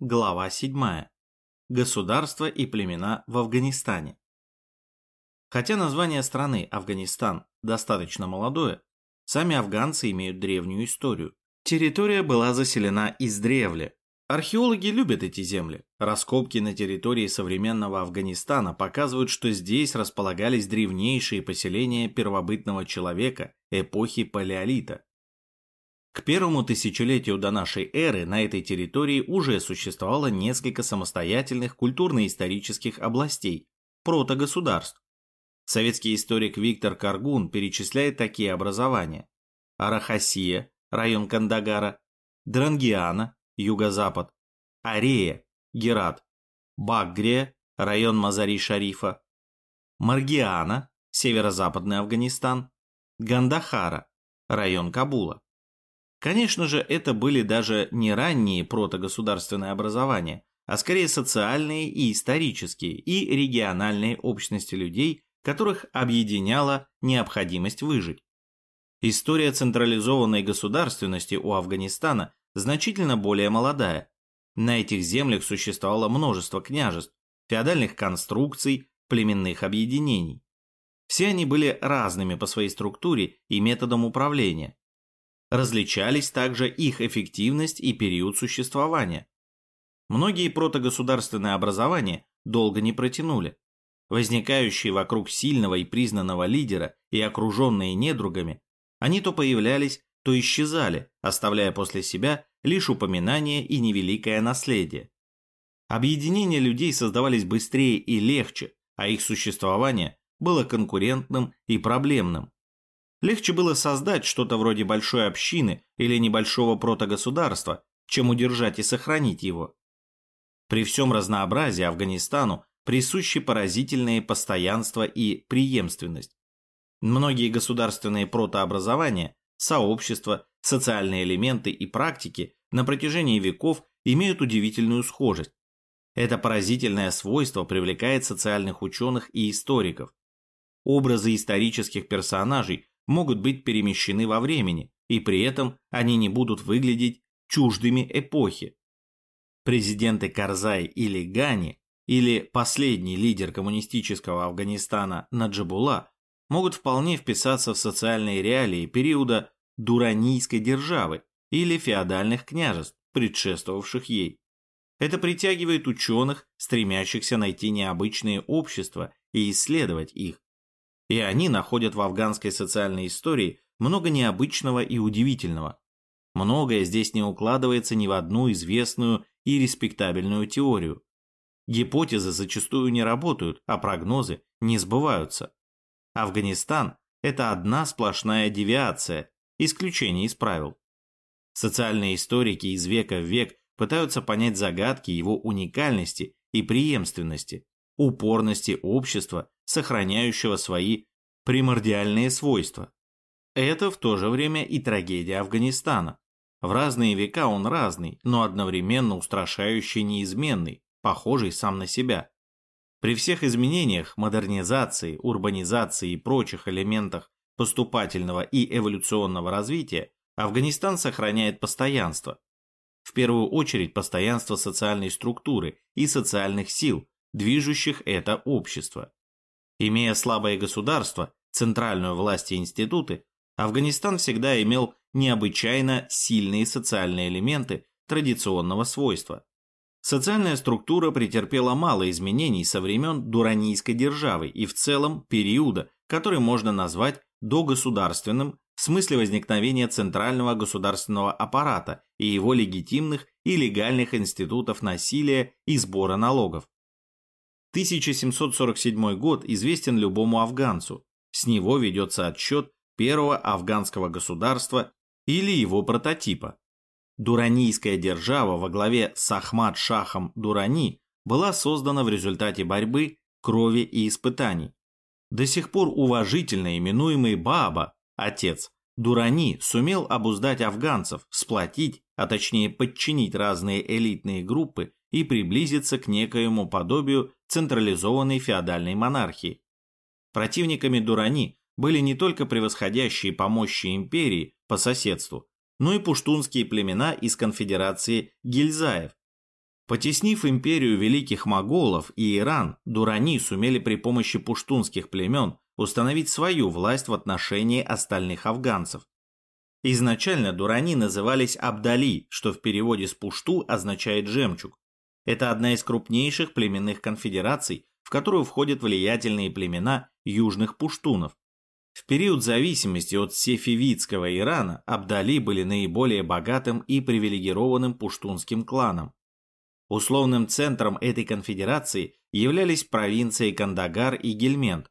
глава 7. Государство и племена в Афганистане. Хотя название страны Афганистан достаточно молодое, сами афганцы имеют древнюю историю. Территория была заселена издревле. Археологи любят эти земли. Раскопки на территории современного Афганистана показывают, что здесь располагались древнейшие поселения первобытного человека эпохи Палеолита. К первому тысячелетию до нашей эры на этой территории уже существовало несколько самостоятельных культурно-исторических областей, протогосударств. Советский историк Виктор Каргун перечисляет такие образования. Арахасия, район Кандагара, Дрангиана, юго-запад, Арея, Герат, Багрия, район Мазари-Шарифа, Маргиана, северо-западный Афганистан, Гандахара, район Кабула. Конечно же, это были даже не ранние протогосударственные образования, а скорее социальные и исторические и региональные общности людей, которых объединяла необходимость выжить. История централизованной государственности у Афганистана значительно более молодая. На этих землях существовало множество княжеств, феодальных конструкций, племенных объединений. Все они были разными по своей структуре и методам управления, Различались также их эффективность и период существования. Многие протогосударственные образования долго не протянули. Возникающие вокруг сильного и признанного лидера и окруженные недругами, они то появлялись, то исчезали, оставляя после себя лишь упоминание и невеликое наследие. Объединения людей создавались быстрее и легче, а их существование было конкурентным и проблемным. Легче было создать что-то вроде большой общины или небольшого протогосударства, чем удержать и сохранить его. При всем разнообразии Афганистану присущи поразительные постоянство и преемственность. Многие государственные протообразования, сообщества, социальные элементы и практики на протяжении веков имеют удивительную схожесть. Это поразительное свойство привлекает социальных ученых и историков. Образы исторических персонажей могут быть перемещены во времени, и при этом они не будут выглядеть чуждыми эпохи. Президенты Карзай или Гани, или последний лидер коммунистического Афганистана Наджибула могут вполне вписаться в социальные реалии периода Дуранийской державы или феодальных княжеств, предшествовавших ей. Это притягивает ученых, стремящихся найти необычные общества и исследовать их. И они находят в афганской социальной истории много необычного и удивительного. Многое здесь не укладывается ни в одну известную и респектабельную теорию. Гипотезы зачастую не работают, а прогнозы не сбываются. Афганистан – это одна сплошная девиация, исключение из правил. Социальные историки из века в век пытаются понять загадки его уникальности и преемственности, упорности общества сохраняющего свои примордиальные свойства. Это в то же время и трагедия Афганистана. В разные века он разный, но одновременно устрашающий неизменный, похожий сам на себя. При всех изменениях, модернизации, урбанизации и прочих элементах поступательного и эволюционного развития Афганистан сохраняет постоянство. В первую очередь постоянство социальной структуры и социальных сил, движущих это общество. Имея слабое государство, центральную власть и институты, Афганистан всегда имел необычайно сильные социальные элементы традиционного свойства. Социальная структура претерпела мало изменений со времен Дуранийской державы и в целом периода, который можно назвать догосударственным в смысле возникновения центрального государственного аппарата и его легитимных и легальных институтов насилия и сбора налогов. 1747 год известен любому афганцу. С него ведется отсчет первого афганского государства или его прототипа. Дуранийская держава во главе с Ахмад-Шахом Дурани была создана в результате борьбы, крови и испытаний. До сих пор уважительно именуемый Баба, отец, Дурани сумел обуздать афганцев, сплотить, а точнее подчинить разные элитные группы и приблизиться к некоему подобию централизованной феодальной монархии. Противниками Дурани были не только превосходящие по мощи империи по соседству, но и пуштунские племена из конфедерации Гильзаев. Потеснив империю великих моголов и Иран, дурани сумели при помощи пуштунских племен установить свою власть в отношении остальных афганцев. Изначально дурани назывались Абдали, что в переводе с пушту означает «жемчуг». Это одна из крупнейших племенных конфедераций, в которую входят влиятельные племена южных пуштунов. В период зависимости от сефевидского Ирана Абдали были наиболее богатым и привилегированным пуштунским кланом. Условным центром этой конфедерации являлись провинции Кандагар и Гельмент.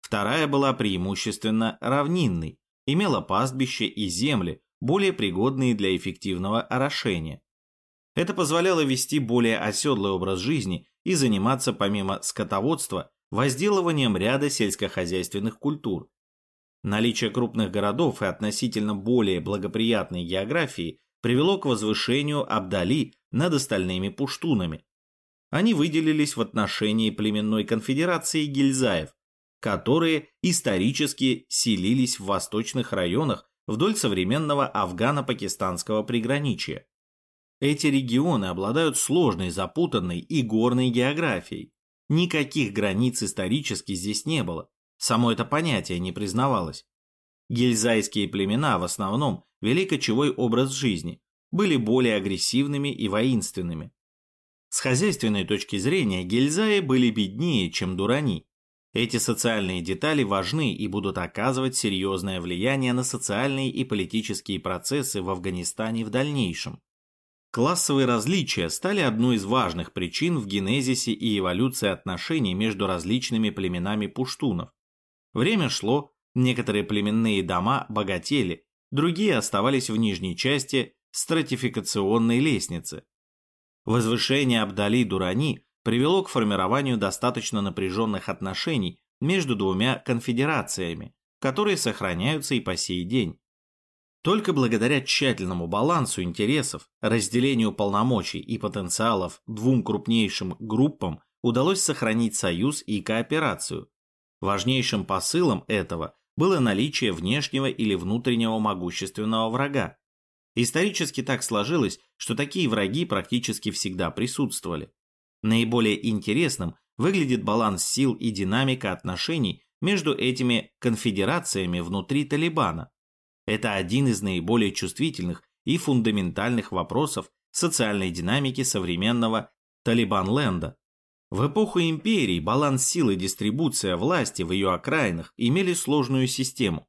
Вторая была преимущественно равнинной, имела пастбище и земли, более пригодные для эффективного орошения. Это позволяло вести более оседлый образ жизни и заниматься помимо скотоводства возделыванием ряда сельскохозяйственных культур. Наличие крупных городов и относительно более благоприятной географии привело к возвышению Абдали над остальными пуштунами. Они выделились в отношении племенной конфедерации гильзаев, которые исторически селились в восточных районах вдоль современного афгано-пакистанского приграничья. Эти регионы обладают сложной, запутанной и горной географией. Никаких границ исторически здесь не было, само это понятие не признавалось. Гильзайские племена в основном вели кочевой образ жизни, были более агрессивными и воинственными. С хозяйственной точки зрения гильзаи были беднее, чем дурани. Эти социальные детали важны и будут оказывать серьезное влияние на социальные и политические процессы в Афганистане в дальнейшем. Классовые различия стали одной из важных причин в генезисе и эволюции отношений между различными племенами пуштунов. Время шло, некоторые племенные дома богатели, другие оставались в нижней части стратификационной лестницы. Возвышение Абдали-Дурани привело к формированию достаточно напряженных отношений между двумя конфедерациями, которые сохраняются и по сей день. Только благодаря тщательному балансу интересов, разделению полномочий и потенциалов двум крупнейшим группам удалось сохранить союз и кооперацию. Важнейшим посылом этого было наличие внешнего или внутреннего могущественного врага, Исторически так сложилось, что такие враги практически всегда присутствовали. Наиболее интересным выглядит баланс сил и динамика отношений между этими конфедерациями внутри Талибана. Это один из наиболее чувствительных и фундаментальных вопросов социальной динамики современного Талибан-ленда. В эпоху империи баланс сил и дистрибуция власти в ее окраинах имели сложную систему.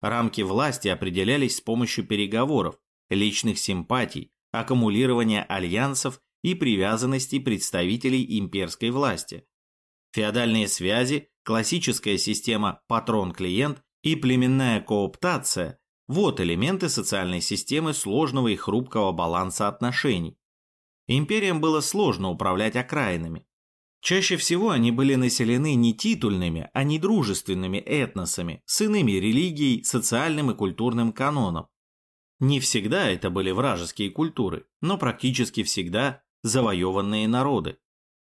Рамки власти определялись с помощью переговоров, личных симпатий, аккумулирования альянсов и привязанности представителей имперской власти. Феодальные связи, классическая система патрон-клиент и племенная кооптация – вот элементы социальной системы сложного и хрупкого баланса отношений. Империям было сложно управлять окраинами. Чаще всего они были населены не титульными, а недружественными этносами с иными религией, социальным и культурным каноном, не всегда это были вражеские культуры, но практически всегда завоеванные народы.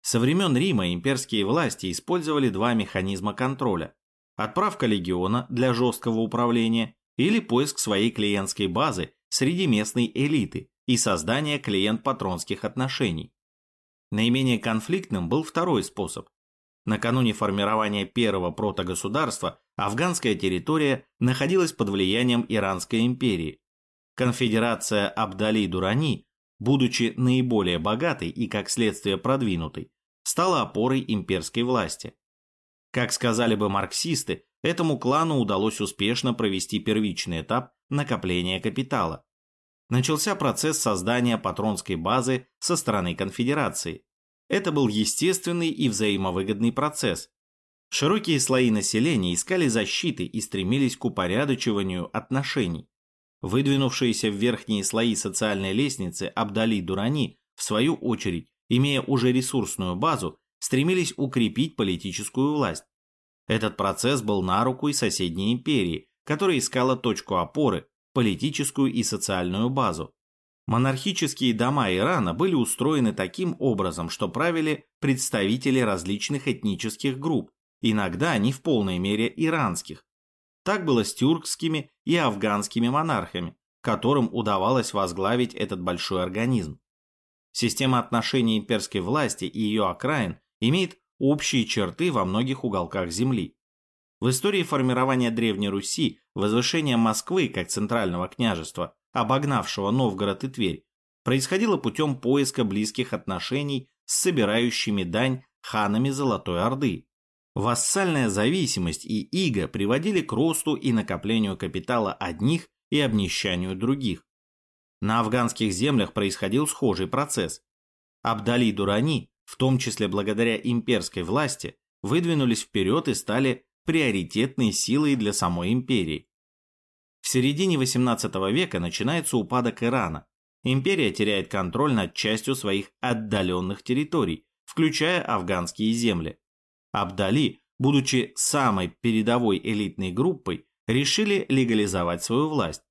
Со времен Рима имперские власти использовали два механизма контроля. Отправка легиона для жесткого управления или поиск своей клиентской базы среди местной элиты и создание клиент-патронских отношений. Наименее конфликтным был второй способ. Накануне формирования первого протогосударства афганская территория находилась под влиянием Иранской империи, Конфедерация Абдали-Дурани, будучи наиболее богатой и, как следствие, продвинутой, стала опорой имперской власти. Как сказали бы марксисты, этому клану удалось успешно провести первичный этап накопления капитала. Начался процесс создания патронской базы со стороны конфедерации. Это был естественный и взаимовыгодный процесс. Широкие слои населения искали защиты и стремились к упорядочиванию отношений. Выдвинувшиеся в верхние слои социальной лестницы Абдали-Дурани, в свою очередь, имея уже ресурсную базу, стремились укрепить политическую власть. Этот процесс был на руку и соседней империи, которая искала точку опоры, политическую и социальную базу. Монархические дома Ирана были устроены таким образом, что правили представители различных этнических групп, иногда не в полной мере иранских, так было с тюркскими и афганскими монархами, которым удавалось возглавить этот большой организм. система отношений имперской власти и ее окраин имеет общие черты во многих уголках Земли. В истории формирования Древней Руси возвышение Москвы как центрального княжества, обогнавшего Новгород и Тверь, происходило путем поиска близких отношений с собирающими дань ханами Золотой Орды. Вассальная зависимость и иго приводили к росту и накоплению капитала одних и обнищанию других. На афганских землях происходил схожий процесс. Абдали-Дурани, в том числе благодаря имперской власти, выдвинулись вперед и стали приоритетной силой для самой империи. В середине XVIII века начинается упадок Ирана. Империя теряет контроль над частью своих отдаленных территорий, включая афганские земли. Абдали, будучи самой передовой элитной группой, решили легализовать свою власть.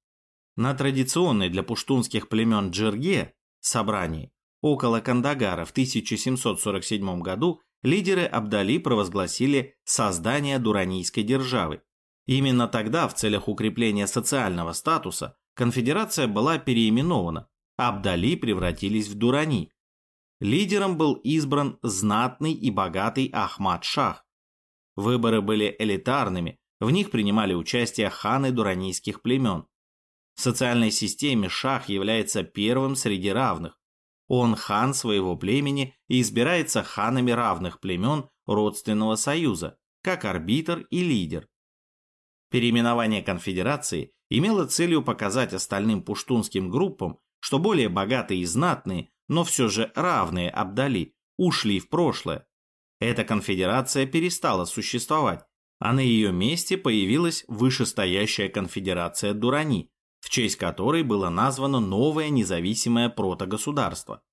На традиционной для пуштунских племен Джерге собрании около Кандагара в 1747 году лидеры Абдали провозгласили создание дуранийской державы. Именно тогда в целях укрепления социального статуса конфедерация была переименована, Абдали превратились в Дурани. Лидером был избран знатный и богатый Ахмад Шах. Выборы были элитарными, в них принимали участие ханы дуранийских племен. В социальной системе Шах является первым среди равных. Он хан своего племени и избирается ханами равных племен родственного союза, как арбитр и лидер. Переименование конфедерации имело целью показать остальным пуштунским группам, что более богатые и знатные, но все же равные Абдали, ушли в прошлое. Эта конфедерация перестала существовать, а на ее месте появилась вышестоящая конфедерация Дурани, в честь которой было названо новое независимое протогосударство.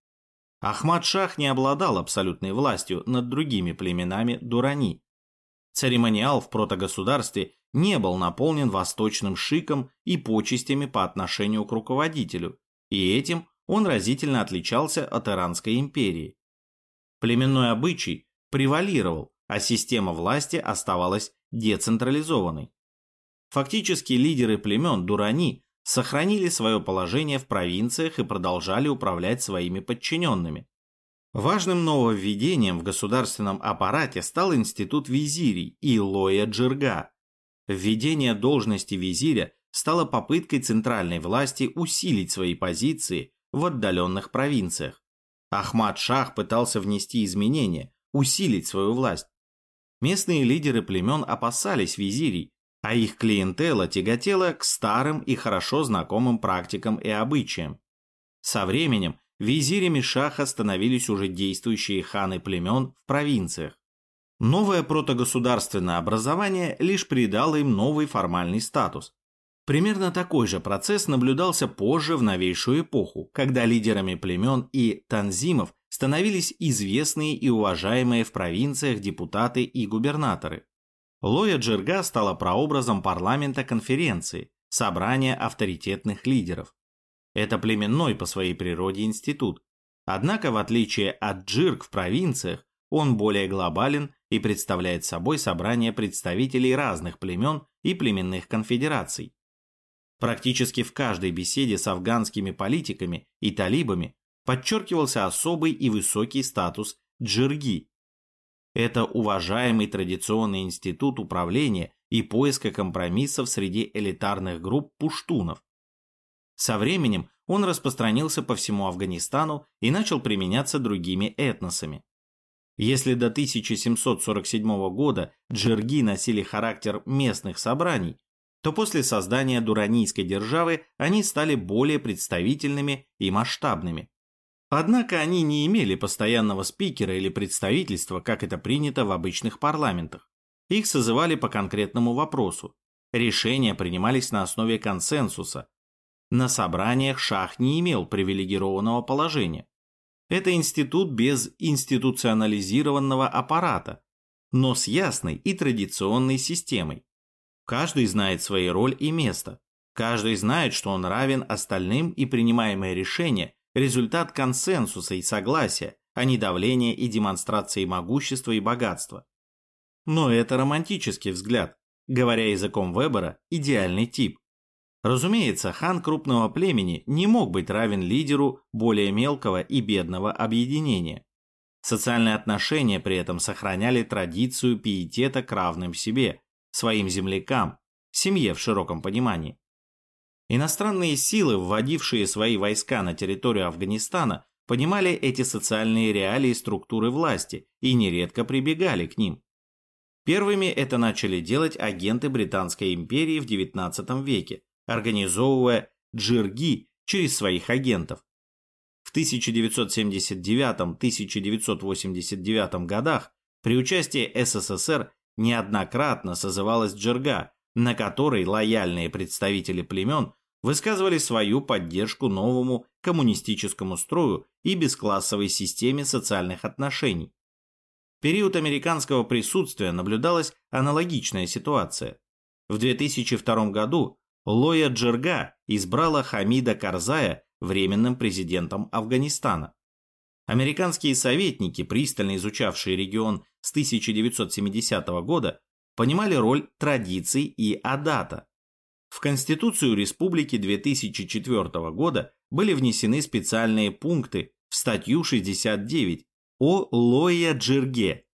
Ахмад-Шах не обладал абсолютной властью над другими племенами Дурани. Церемониал в протогосударстве не был наполнен восточным шиком и почестями по отношению к руководителю, и этим он разительно отличался от Иранской империи. Племенной обычай превалировал, а система власти оставалась децентрализованной. Фактически лидеры племен Дурани сохранили свое положение в провинциях и продолжали управлять своими подчиненными. Важным нововведением в государственном аппарате стал институт визирей и лоя джирга. Введение должности визиря стало попыткой центральной власти усилить свои позиции в отдаленных провинциях. Ахмад Шах пытался внести изменения, усилить свою власть. Местные лидеры племен опасались визирей, а их клиентела тяготела к старым и хорошо знакомым практикам и обычаям. Со временем визирями шаха становились уже действующие ханы племен в провинциях. Новое протогосударственное образование лишь придало им новый формальный статус. Примерно такой же процесс наблюдался позже в новейшую эпоху, когда лидерами племен и танзимов становились известные и уважаемые в провинциях депутаты и губернаторы. Лоя Джирга стала прообразом парламента конференции, собрания авторитетных лидеров. Это племенной по своей природе институт. Однако, в отличие от Джирг в провинциях, он более глобален и представляет собой собрание представителей разных племен и племенных конфедераций. Практически в каждой беседе с афганскими политиками и талибами подчеркивался особый и высокий статус джирги. Это уважаемый традиционный институт управления и поиска компромиссов среди элитарных групп пуштунов. Со временем он распространился по всему Афганистану и начал применяться другими этносами. Если до 1747 года джирги носили характер местных собраний, то после создания дуранийской державы они стали более представительными и масштабными. Однако они не имели постоянного спикера или представительства, как это принято в обычных парламентах. Их созывали по конкретному вопросу. Решения принимались на основе консенсуса. На собраниях шах не имел привилегированного положения. Это институт без институционализированного аппарата, но с ясной и традиционной системой. Каждый знает свою роль и место. Каждый знает, что он равен остальным и принимаемое решение – результат консенсуса и согласия, а не давления и демонстрации могущества и богатства. Но это романтический взгляд, говоря языком Вебера, идеальный тип. Разумеется, хан крупного племени не мог быть равен лидеру более мелкого и бедного объединения. Социальные отношения при этом сохраняли традицию пиетета к равным себе, своим землякам, семье в широком понимании. Иностранные силы, вводившие свои войска на территорию Афганистана, понимали эти социальные реалии структуры власти и нередко прибегали к ним. Первыми это начали делать агенты Британской империи в XIX веке, организовывая джирги через своих агентов. В 1979-1989 годах при участии СССР неоднократно созывалась джирга, на которой лояльные представители племен высказывали свою поддержку новому коммунистическому строю и бесклассовой системе социальных отношений. В период американского присутствия наблюдалась аналогичная ситуация. В 2002 году Лоя Джерга избрала Хамида Карзая временным президентом Афганистана. Американские советники, пристально изучавшие регион с 1970 года, понимали роль традиций и адата. В Конституцию Республики 2004 года были внесены специальные пункты в статью 69 о Лоя Джирге.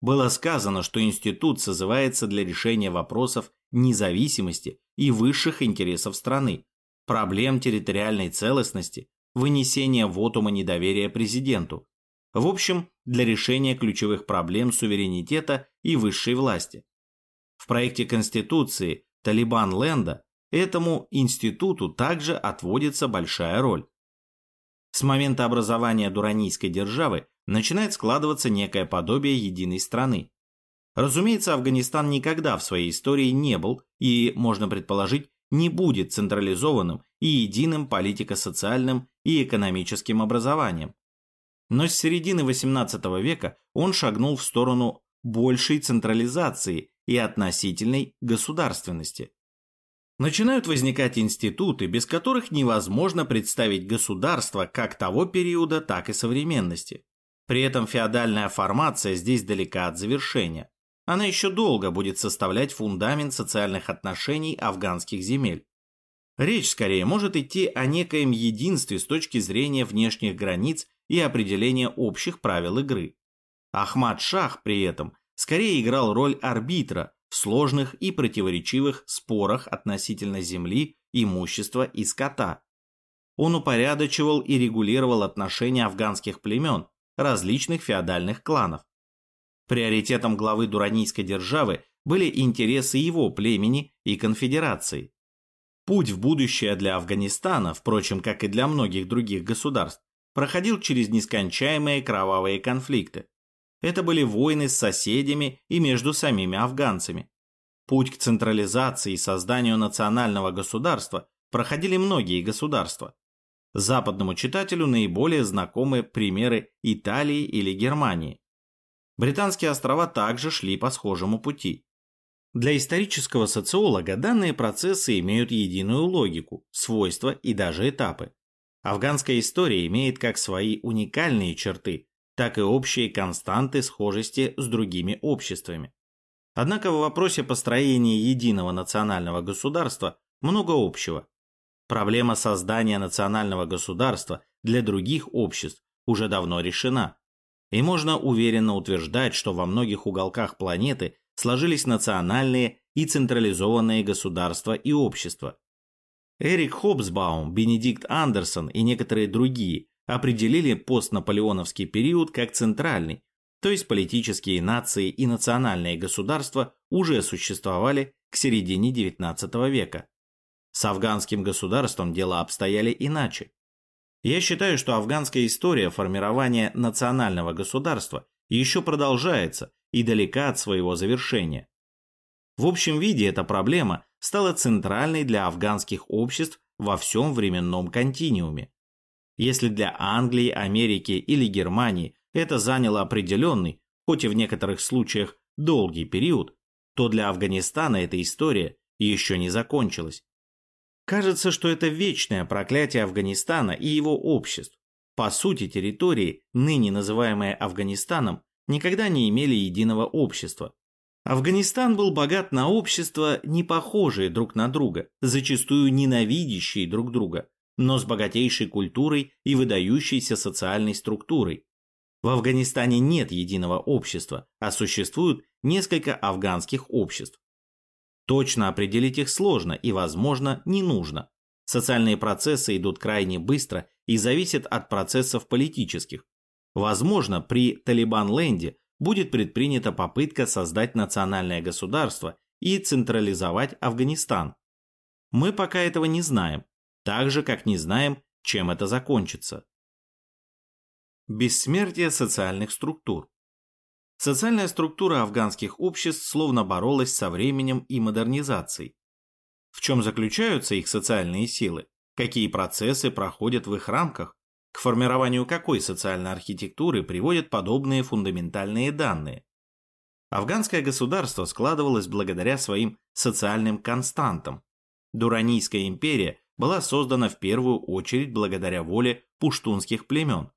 Было сказано, что институт созывается для решения вопросов независимости и высших интересов страны, проблем территориальной целостности, вынесения вотума недоверия президенту. В общем, для решения ключевых проблем суверенитета и высшей власти. В проекте Конституции Талибан Ленда этому институту также отводится большая роль. С момента образования Дуранийской державы начинает складываться некое подобие единой страны. Разумеется, Афганистан никогда в своей истории не был и, можно предположить, не будет централизованным и единым политико-социальным и экономическим образованием. Но с середины XVIII века он шагнул в сторону большей централизации и относительной государственности. Начинают возникать институты, без которых невозможно представить государство как того периода, так и современности. При этом феодальная формация здесь далека от завершения. Она еще долго будет составлять фундамент социальных отношений афганских земель. Речь скорее может идти о некоем единстве с точки зрения внешних границ и определения общих правил игры. Ахмад Шах при этом скорее играл роль арбитра в сложных и противоречивых спорах относительно земли, имущества и скота. Он упорядочивал и регулировал отношения афганских племен, различных феодальных кланов. Приоритетом главы Дуранийской державы были интересы его племени и конфедерации. Путь в будущее для Афганистана, впрочем, как и для многих других государств, проходил через нескончаемые кровавые конфликты. Это были войны с соседями и между самими афганцами. Путь к централизации и созданию национального государства проходили многие государства. Западному читателю наиболее знакомы примеры Италии или Германии. Британские острова также шли по схожему пути. Для исторического социолога данные процессы имеют единую логику, свойства и даже этапы. Афганская история имеет как свои уникальные черты, так и общие константы схожести с другими обществами. Однако в вопросе построения единого национального государства много общего. Проблема создания национального государства для других обществ уже давно решена. И можно уверенно утверждать, что во многих уголках планеты сложились национальные и централизованные государства и общества. Эрик Хобсбаум, Бенедикт Андерсон и некоторые другие определили постнаполеоновский период как центральный, то есть политические нации и национальные государства уже существовали к середине XIX века. С афганским государством дела обстояли иначе. Я считаю, что афганская история формирования национального государства еще продолжается и далека от своего завершения. В общем виде эта проблема стала центральной для афганских обществ во всем временном континууме. Если для Англии, Америки или Германии это заняло определенный, хоть и в некоторых случаях долгий период, то для Афганистана эта история еще не закончилась. Кажется, что это вечное проклятие Афганистана и его обществ. По сути, территории, ныне называемые Афганистаном, никогда не имели единого общества. Афганистан был богат на общества, не похожие друг на друга, зачастую ненавидящие друг друга, но с богатейшей культурой и выдающейся социальной структурой. В Афганистане нет единого общества, а существуют несколько афганских обществ. Точно определить их сложно и, возможно, не нужно. Социальные процессы идут крайне быстро и зависят от процессов политических. Возможно, при Талибан-Ленде будет предпринята попытка создать национальное государство и централизовать Афганистан. Мы пока этого не знаем, так же, как не знаем, чем это закончится. Бессмертие социальных структур Социальная структура афганских обществ словно боролась со временем и модернизацией. В чем заключаются их социальные силы? Какие процессы проходят в их рамках? К формированию какой социальной архитектуры приводят подобные фундаментальные данные? Афганское государство складывалось благодаря своим социальным константам. Дуранийская империя была создана в первую очередь благодаря воле пуштунских племен.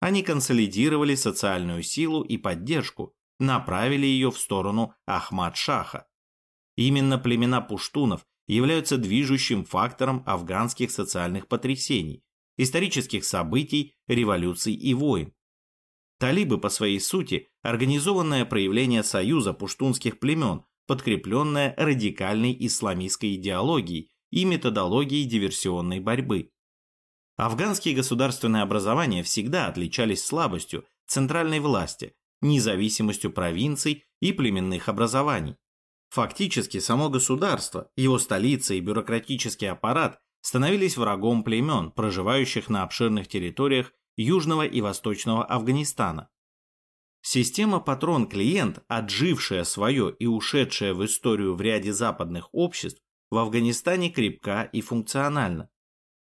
Они консолидировали социальную силу и поддержку, направили ее в сторону Ахмад-Шаха. Именно племена пуштунов являются движущим фактором афганских социальных потрясений, исторических событий, революций и войн. Талибы по своей сути – организованное проявление союза пуштунских племен, подкрепленное радикальной исламистской идеологией и методологией диверсионной борьбы. Афганские государственные образования всегда отличались слабостью центральной власти, независимостью провинций и племенных образований. Фактически само государство, его столица и бюрократический аппарат становились врагом племен, проживающих на обширных территориях Южного и Восточного Афганистана. Система патрон-клиент, отжившая свое и ушедшая в историю в ряде западных обществ, в Афганистане крепка и функциональна.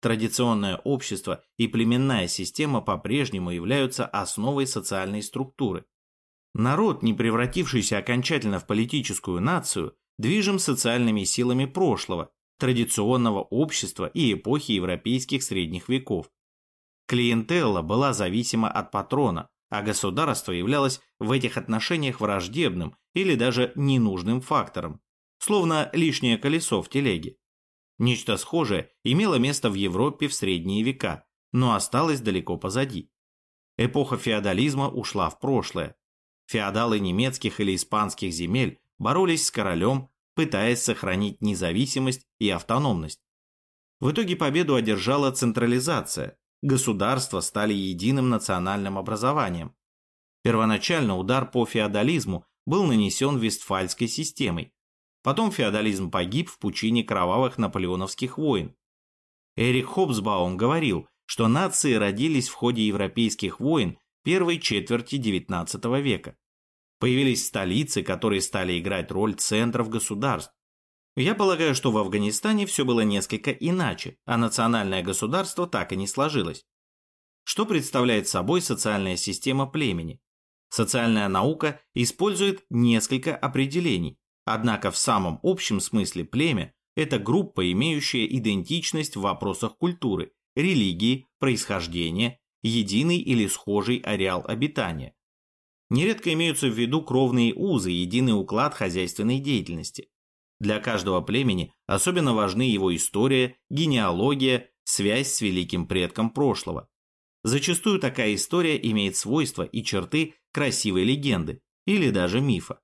Традиционное общество и племенная система по-прежнему являются основой социальной структуры. Народ, не превратившийся окончательно в политическую нацию, движим социальными силами прошлого, традиционного общества и эпохи европейских средних веков. Клиентелла была зависима от патрона, а государство являлось в этих отношениях враждебным или даже ненужным фактором, словно лишнее колесо в телеге. Нечто схожее имело место в Европе в средние века, но осталось далеко позади. Эпоха феодализма ушла в прошлое. Феодалы немецких или испанских земель боролись с королем пытаясь сохранить независимость и автономность. В итоге победу одержала централизация, государства стали единым национальным образованием. Первоначально удар по феодализму был нанесен Вестфальской системой, потом феодализм погиб в пучине кровавых наполеоновских войн. Эрик Хобсбаум говорил, что нации родились в ходе европейских войн первой четверти XIX века. Появились столицы, которые стали играть роль центров государств. Я полагаю, что в Афганистане все было несколько иначе, а национальное государство так и не сложилось. Что представляет собой социальная система племени? Социальная наука использует несколько определений, однако в самом общем смысле племя – это группа, имеющая идентичность в вопросах культуры, религии, происхождения, единый или схожий ареал обитания. Нередко имеются в виду кровные узы единый уклад хозяйственной деятельности. Для каждого племени особенно важны его история, генеалогия, связь с великим предком прошлого. Зачастую такая история имеет свойства и черты красивой легенды или даже мифа.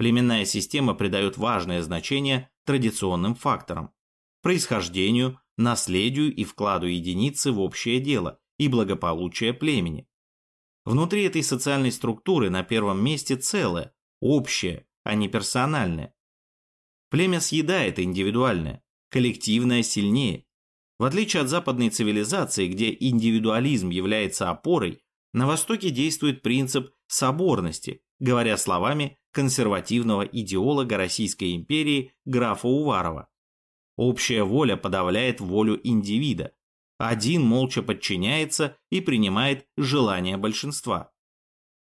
Племенная система придает важное значение традиционным факторам – происхождению, наследию и вкладу единицы в общее дело и благополучие племени. Внутри этой социальной структуры на первом месте целое, общее, а не персональное. Племя съедает индивидуальное, коллективное сильнее. В отличие от западной цивилизации, где индивидуализм является опорой, на Востоке действует принцип соборности, говоря словами консервативного идеолога Российской империи графа Уварова. Общая воля подавляет волю индивида, один молча подчиняется и принимает желания большинства.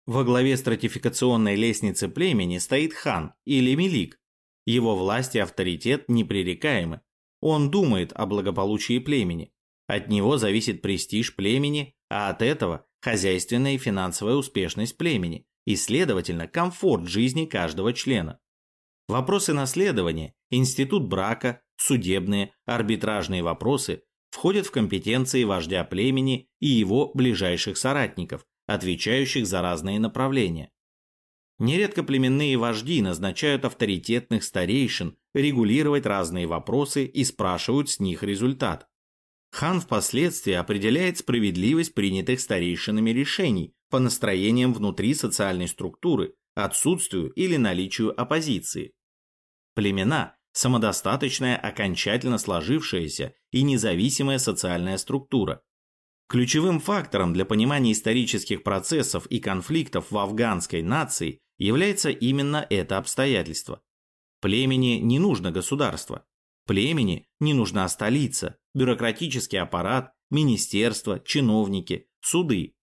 Во главе стратификационной лестницы племени стоит хан или мелик. Его власть и авторитет непререкаемы. Он думает о благополучии племени. От него зависит престиж племени, а от этого хозяйственная и финансовая успешность племени, и, следовательно, комфорт жизни каждого члена. Вопросы наследования, институт брака, судебные, арбитражные вопросы входят в компетенции вождя племени и его ближайших соратников, отвечающих за разные направления. Нередко племенные вожди назначают авторитетных старейшин регулировать разные вопросы и спрашивают с них результат. Хан впоследствии определяет справедливость принятых старейшинами решений по настроениям внутри социальной структуры, отсутствию или наличию оппозиции. Племена – самодостаточная, окончательно сложившаяся и независимая социальная структура. Ключевым фактором для понимания исторических процессов и конфликтов в афганской нации является именно это обстоятельство. Племени не нужно государство. Племени не нужна столица, бюрократический аппарат, министерство, чиновники, суды.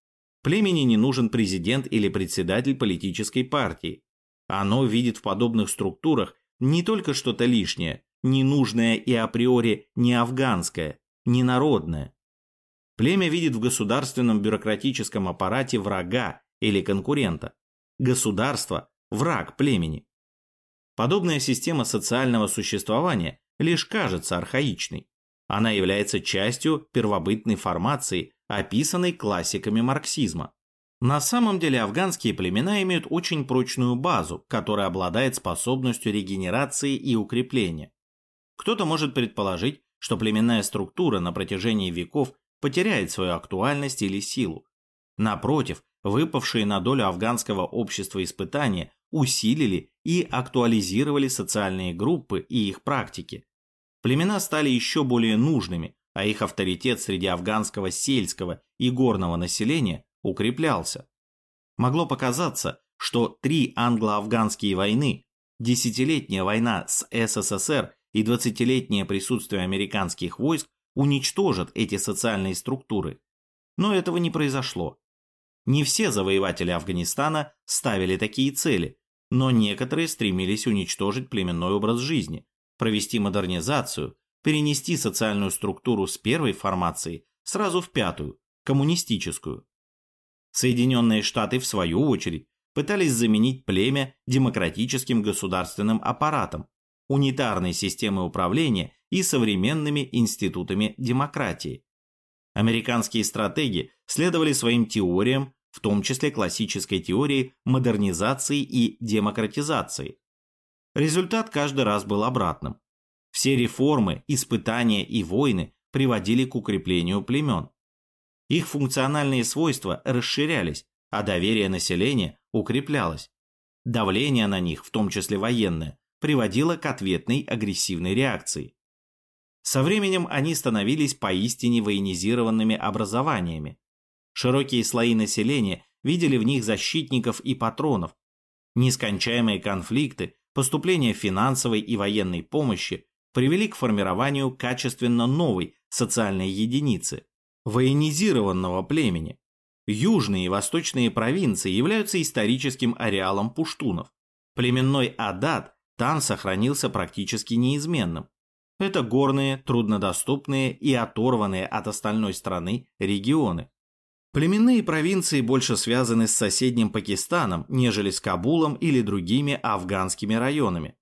Племени не нужен президент или председатель политической партии. Оно видит в подобных структурах не только что-то лишнее, ненужное и априори не афганское, не народное. Племя видит в государственном бюрократическом аппарате врага или конкурента. Государство – враг племени. Подобная система социального существования лишь кажется архаичной. Она является частью первобытной формации, описанной классиками марксизма. На самом деле афганские племена имеют очень прочную базу, которая обладает способностью регенерации и укрепления. Кто-то может предположить, что племенная структура на протяжении веков потеряет свою актуальность или силу. Напротив, выпавшие на долю афганского общества испытания усилили и актуализировали социальные группы и их практики, Племена стали еще более нужными, а их авторитет среди афганского сельского и горного населения укреплялся. Могло показаться, что три англо-афганские войны, десятилетняя война с СССР и двадцатилетнее присутствие американских войск уничтожат эти социальные структуры. Но этого не произошло. Не все завоеватели Афганистана ставили такие цели, но некоторые стремились уничтожить племенной образ жизни, провести модернизацию, перенести социальную структуру с первой формации сразу в пятую, коммунистическую. Соединенные Штаты, в свою очередь, пытались заменить племя демократическим государственным аппаратом, унитарной системой управления и современными институтами демократии. Американские стратеги следовали своим теориям, в том числе классической теории модернизации и демократизации, Результат каждый раз был обратным. Все реформы, испытания и войны приводили к укреплению племен. Их функциональные свойства расширялись, а доверие населения укреплялось. Давление на них, в том числе военное, приводило к ответной агрессивной реакции. Со временем они становились поистине военизированными образованиями. Широкие слои населения видели в них защитников и патронов. Нескончаемые конфликты поступление финансовой и военной помощи привели к формированию качественно новой социальной единицы – военизированного племени. Южные и восточные провинции являются историческим ареалом пуштунов. Племенной адат там сохранился практически неизменным. Это горные, труднодоступные и оторванные от остальной страны регионы. Племенные провинции больше связаны с соседним Пакистаном, нежели с Кабулом или другими афганскими районами.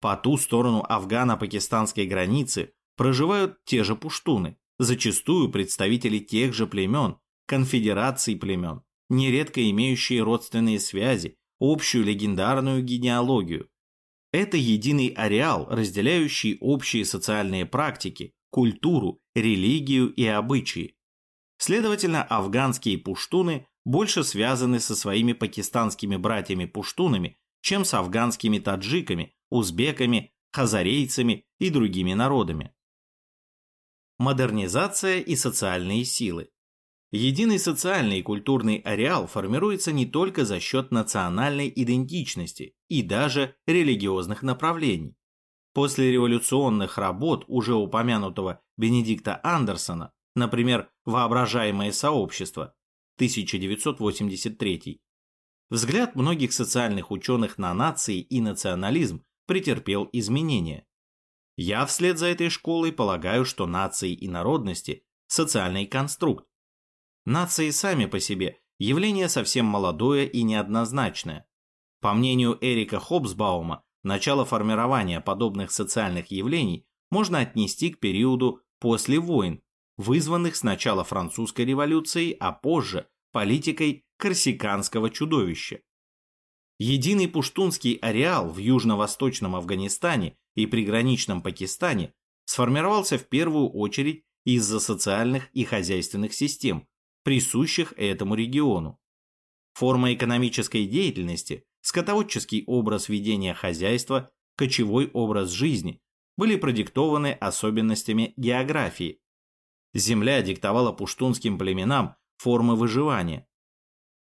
По ту сторону афгано-пакистанской границы проживают те же пуштуны, зачастую представители тех же племен, конфедераций племен, нередко имеющие родственные связи, общую легендарную генеалогию. Это единый ареал, разделяющий общие социальные практики, культуру, религию и обычаи. Следовательно, афганские пуштуны больше связаны со своими пакистанскими братьями-пуштунами, чем с афганскими таджиками, узбеками, хазарейцами и другими народами. Модернизация и социальные силы. Единый социальный и культурный ареал формируется не только за счет национальной идентичности и даже религиозных направлений. После революционных работ уже упомянутого Бенедикта Андерсона например, «Воображаемое сообщество» 1983. Взгляд многих социальных ученых на нации и национализм претерпел изменения. Я вслед за этой школой полагаю, что нации и народности – социальный конструкт. Нации сами по себе явление совсем молодое и неоднозначное. По мнению Эрика Хобсбаума, начало формирования подобных социальных явлений можно отнести к периоду после войн, вызванных сначала французской революцией, а позже политикой корсиканского чудовища. Единый пуштунский ареал в южно-восточном Афганистане и приграничном Пакистане сформировался в первую очередь из-за социальных и хозяйственных систем, присущих этому региону. Форма экономической деятельности, скотоводческий образ ведения хозяйства, кочевой образ жизни были продиктованы особенностями географии. Земля диктовала пуштунским племенам формы выживания.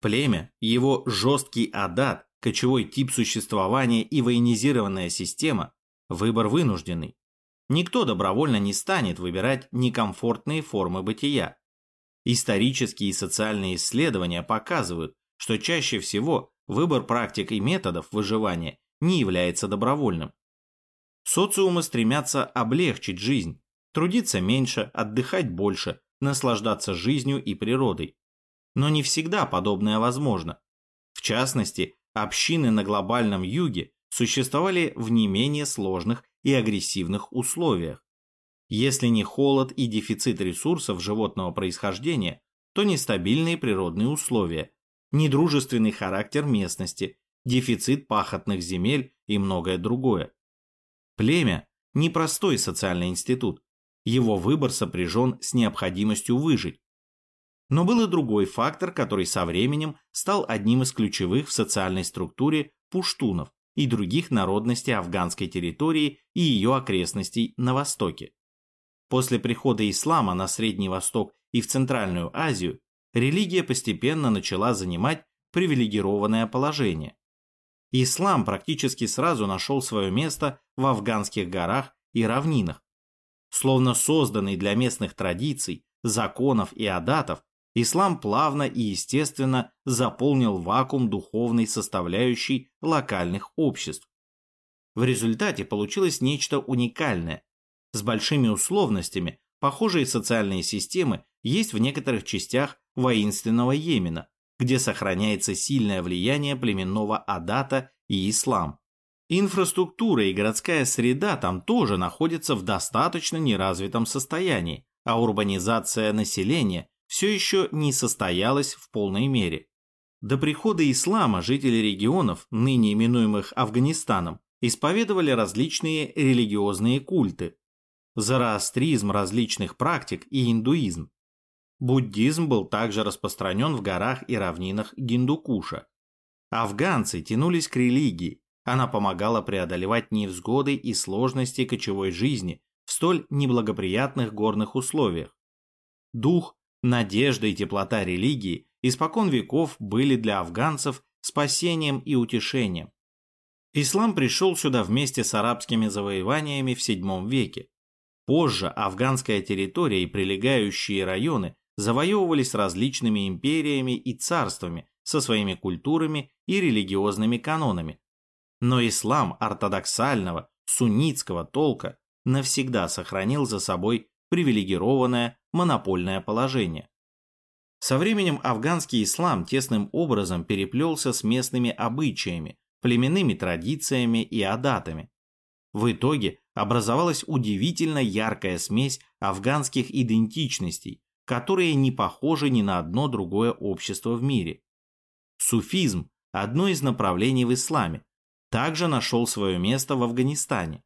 Племя, его жесткий адат, кочевой тип существования и военизированная система – выбор вынужденный. Никто добровольно не станет выбирать некомфортные формы бытия. Исторические и социальные исследования показывают, что чаще всего выбор практик и методов выживания не является добровольным. Социумы стремятся облегчить жизнь, трудиться меньше, отдыхать больше, наслаждаться жизнью и природой. Но не всегда подобное возможно. В частности, общины на глобальном юге существовали в не менее сложных и агрессивных условиях. Если не холод и дефицит ресурсов животного происхождения, то нестабильные природные условия, недружественный характер местности, дефицит пахотных земель и многое другое. Племя – непростой социальный институт, его выбор сопряжен с необходимостью выжить. Но был и другой фактор, который со временем стал одним из ключевых в социальной структуре пуштунов и других народностей афганской территории и ее окрестностей на Востоке. После прихода ислама на Средний Восток и в Центральную Азию религия постепенно начала занимать привилегированное положение. Ислам практически сразу нашел свое место в афганских горах и равнинах. Словно созданный для местных традиций, законов и адатов, ислам плавно и естественно заполнил вакуум духовной составляющей локальных обществ. В результате получилось нечто уникальное. С большими условностями похожие социальные системы есть в некоторых частях воинственного Йемена, где сохраняется сильное влияние племенного адата и ислам. Инфраструктура и городская среда там тоже находятся в достаточно неразвитом состоянии, а урбанизация населения все еще не состоялась в полной мере. До прихода ислама жители регионов, ныне именуемых Афганистаном, исповедовали различные религиозные культы, зороастризм различных практик и индуизм. Буддизм был также распространен в горах и равнинах Гиндукуша. Афганцы тянулись к религии, она помогала преодолевать невзгоды и сложности кочевой жизни в столь неблагоприятных горных условиях. Дух, надежда и теплота религии испокон веков были для афганцев спасением и утешением. Ислам пришел сюда вместе с арабскими завоеваниями в VII веке. Позже афганская территория и прилегающие районы завоевывались различными империями и царствами со своими культурами и религиозными канонами. Но ислам ортодоксального, суннитского толка навсегда сохранил за собой привилегированное монопольное положение. Со временем афганский ислам тесным образом переплелся с местными обычаями, племенными традициями и адатами. В итоге образовалась удивительно яркая смесь афганских идентичностей, которые не похожи ни на одно другое общество в мире. Суфизм – одно из направлений в исламе, также нашел свое место в Афганистане.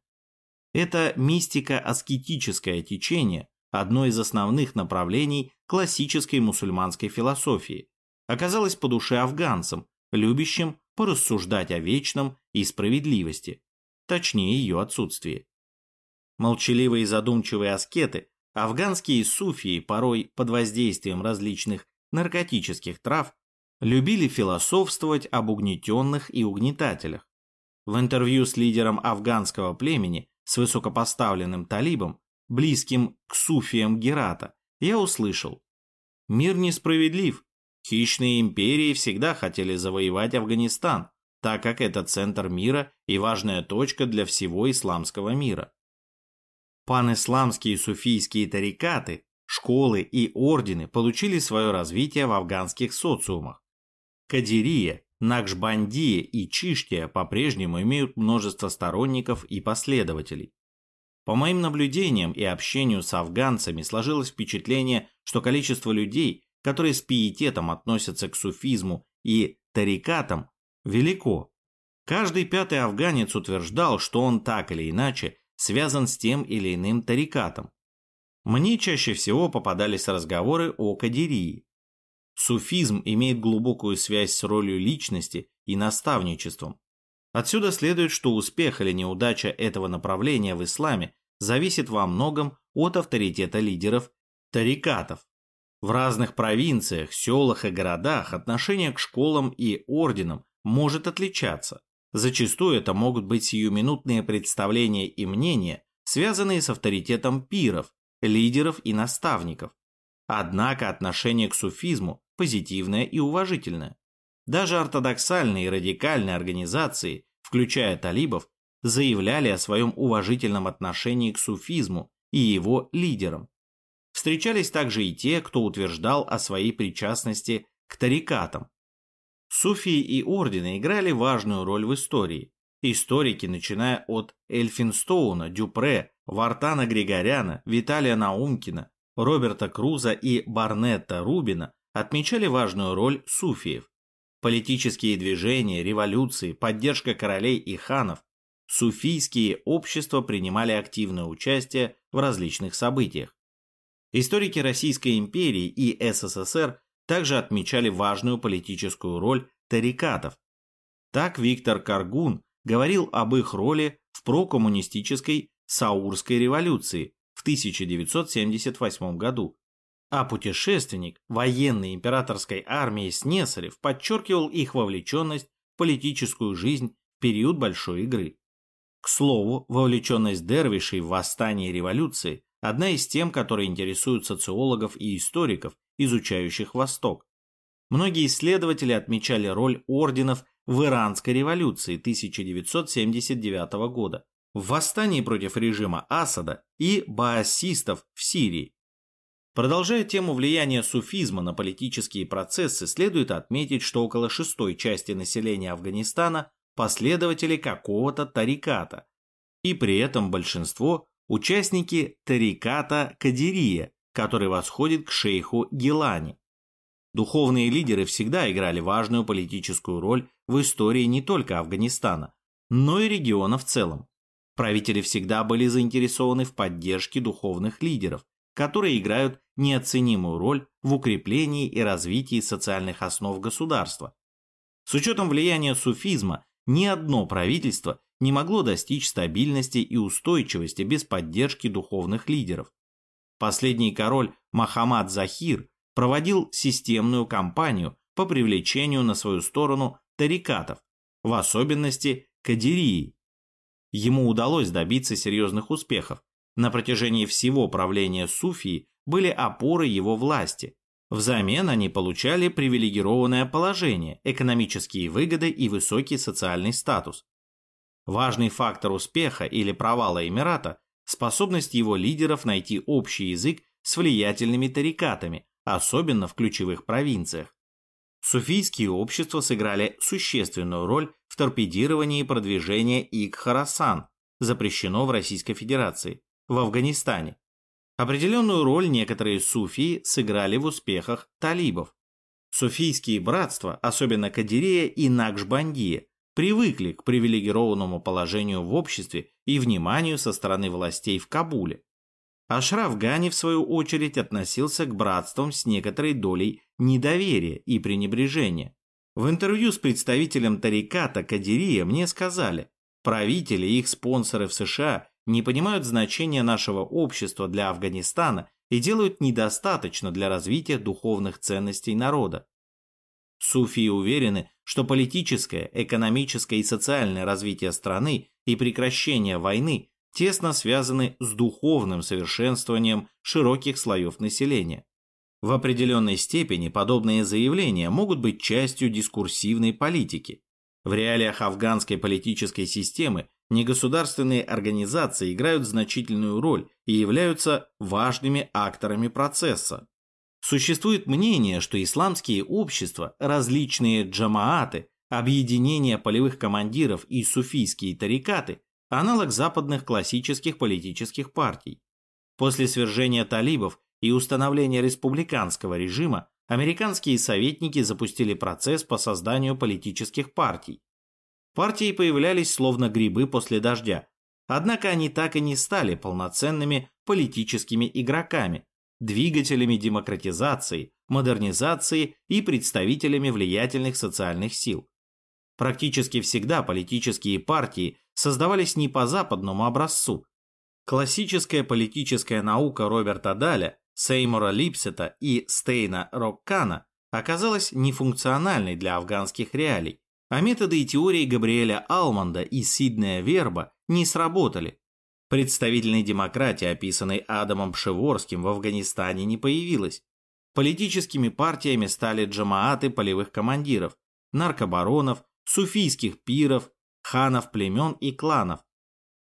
Это мистико-аскетическое течение, одно из основных направлений классической мусульманской философии, оказалось по душе афганцам, любящим порассуждать о вечном и справедливости, точнее ее отсутствии. Молчаливые и задумчивые аскеты Афганские суфии, порой под воздействием различных наркотических трав, любили философствовать об угнетенных и угнетателях. В интервью с лидером афганского племени, с высокопоставленным талибом, близким к суфиям Герата, я услышал «Мир несправедлив. Хищные империи всегда хотели завоевать Афганистан, так как это центр мира и важная точка для всего исламского мира. Панисламские суфийские тарикаты школы и ордены получили свое развитие в афганских социумах. Кадирия, Накшбандия и Чиштия по-прежнему имеют множество сторонников и последователей. По моим наблюдениям и общению с афганцами сложилось впечатление, что количество людей, которые с пиететом относятся к суфизму и тарикатам, велико. Каждый пятый афганец утверждал, что он так или иначе связан с тем или иным тарикатом. Мне чаще всего попадались разговоры о кадирии. Суфизм имеет глубокую связь с ролью личности и наставничеством. Отсюда следует, что успех или неудача этого направления в исламе зависит во многом от авторитета лидеров тарикатов. В разных провинциях, селах и городах отношение к школам и орденам может отличаться. Зачастую это могут быть сиюминутные представления и мнения, связанные с авторитетом пиров, лидеров и наставников. Однако отношение к суфизму позитивное и уважительное. Даже ортодоксальные и радикальные организации, включая талибов, заявляли о своем уважительном отношении к суфизму и его лидерам. Встречались также и те, кто утверждал о своей причастности к тарикатам. Суфии и ордены играли важную роль в истории. Историки, начиная от Эльфинстоуна, Дюпре, Вартана Григоряна, Виталия Наумкина, Роберта Круза и Барнетта Рубина, отмечали важную роль суфиев. Политические движения, революции, поддержка королей и ханов, суфийские общества принимали активное участие в различных событиях. Историки Российской империи и СССР также отмечали важную политическую роль тарикатов. Так Виктор Каргун говорил об их роли в прокоммунистической Саурской революции в 1978 году. А путешественник военной императорской армии Снесарев подчеркивал их вовлеченность в политическую жизнь в период Большой игры. К слову, вовлеченность дервишей в восстание революции – одна из тем, которые интересуют социологов и историков, изучающих Восток. Многие исследователи отмечали роль орденов в Иранской революции 1979 года, в восстании против режима Асада и баасистов в Сирии. Продолжая тему влияния суфизма на политические процессы, следует отметить, что около шестой части населения Афганистана последователи какого-то тариката, и при этом большинство – участники тариката Кадирия, который восходит к шейху Гилани. Духовные лидеры всегда играли важную политическую роль в истории не только Афганистана, но и региона в целом. Правители всегда были заинтересованы в поддержке духовных лидеров, которые играют неоценимую роль в укреплении и развитии социальных основ государства. С учетом влияния суфизма ни одно правительство не могло достичь стабильности и устойчивости без поддержки духовных лидеров. Последний король Махамад Захир проводил системную кампанию по привлечению на свою сторону тарикатов, в особенности кадирии. Ему удалось добиться серьезных успехов. На протяжении всего правления Суфии были опоры его власти, Взамен они получали привилегированное положение, экономические выгоды и высокий социальный статус. Важный фактор успеха или провала Эмирата – способность его лидеров найти общий язык с влиятельными тарикатами, особенно в ключевых провинциях. Суфийские общества сыграли существенную роль в торпедировании продвижения ик-Харасан, запрещено в Российской Федерации, в Афганистане, Определенную роль некоторые суфии сыграли в успехах талибов. Суфийские братства, особенно Кадирия и Накшбандия, привыкли к привилегированному положению в обществе и вниманию со стороны властей в Кабуле. Ашраф Гани, в свою очередь, относился к братствам с некоторой долей недоверия и пренебрежения. В интервью с представителем тариката Кадирия мне сказали, правители и их спонсоры в США не понимают значения нашего общества для Афганистана и делают недостаточно для развития духовных ценностей народа. Суфии уверены, что политическое, экономическое и социальное развитие страны и прекращение войны тесно связаны с духовным совершенствованием широких слоев населения. В определенной степени подобные заявления могут быть частью дискурсивной политики. В реалиях афганской политической системы Негосударственные организации играют значительную роль и являются важными акторами процесса. Существует мнение, что исламские общества, различные джамааты, объединения полевых командиров и суфийские тарикаты – аналог западных классических политических партий. После свержения талибов и установления республиканского режима американские советники запустили процесс по созданию политических партий. Партии появлялись словно грибы после дождя, однако они так и не стали полноценными политическими игроками, двигателями демократизации, модернизации и представителями влиятельных социальных сил. Практически всегда политические партии создавались не по западному образцу. Классическая политическая наука Роберта Даля Сеймура Липсета и Стейна Роккана оказалась нефункциональной для афганских реалий, а методы и теории Габриэля Алманда и Сиднея Верба не сработали. Представительной демократии, описанной Адамом Пшеворским, в Афганистане не появилась. Политическими партиями стали джамааты полевых командиров, наркобаронов, суфийских пиров, ханов племен и кланов,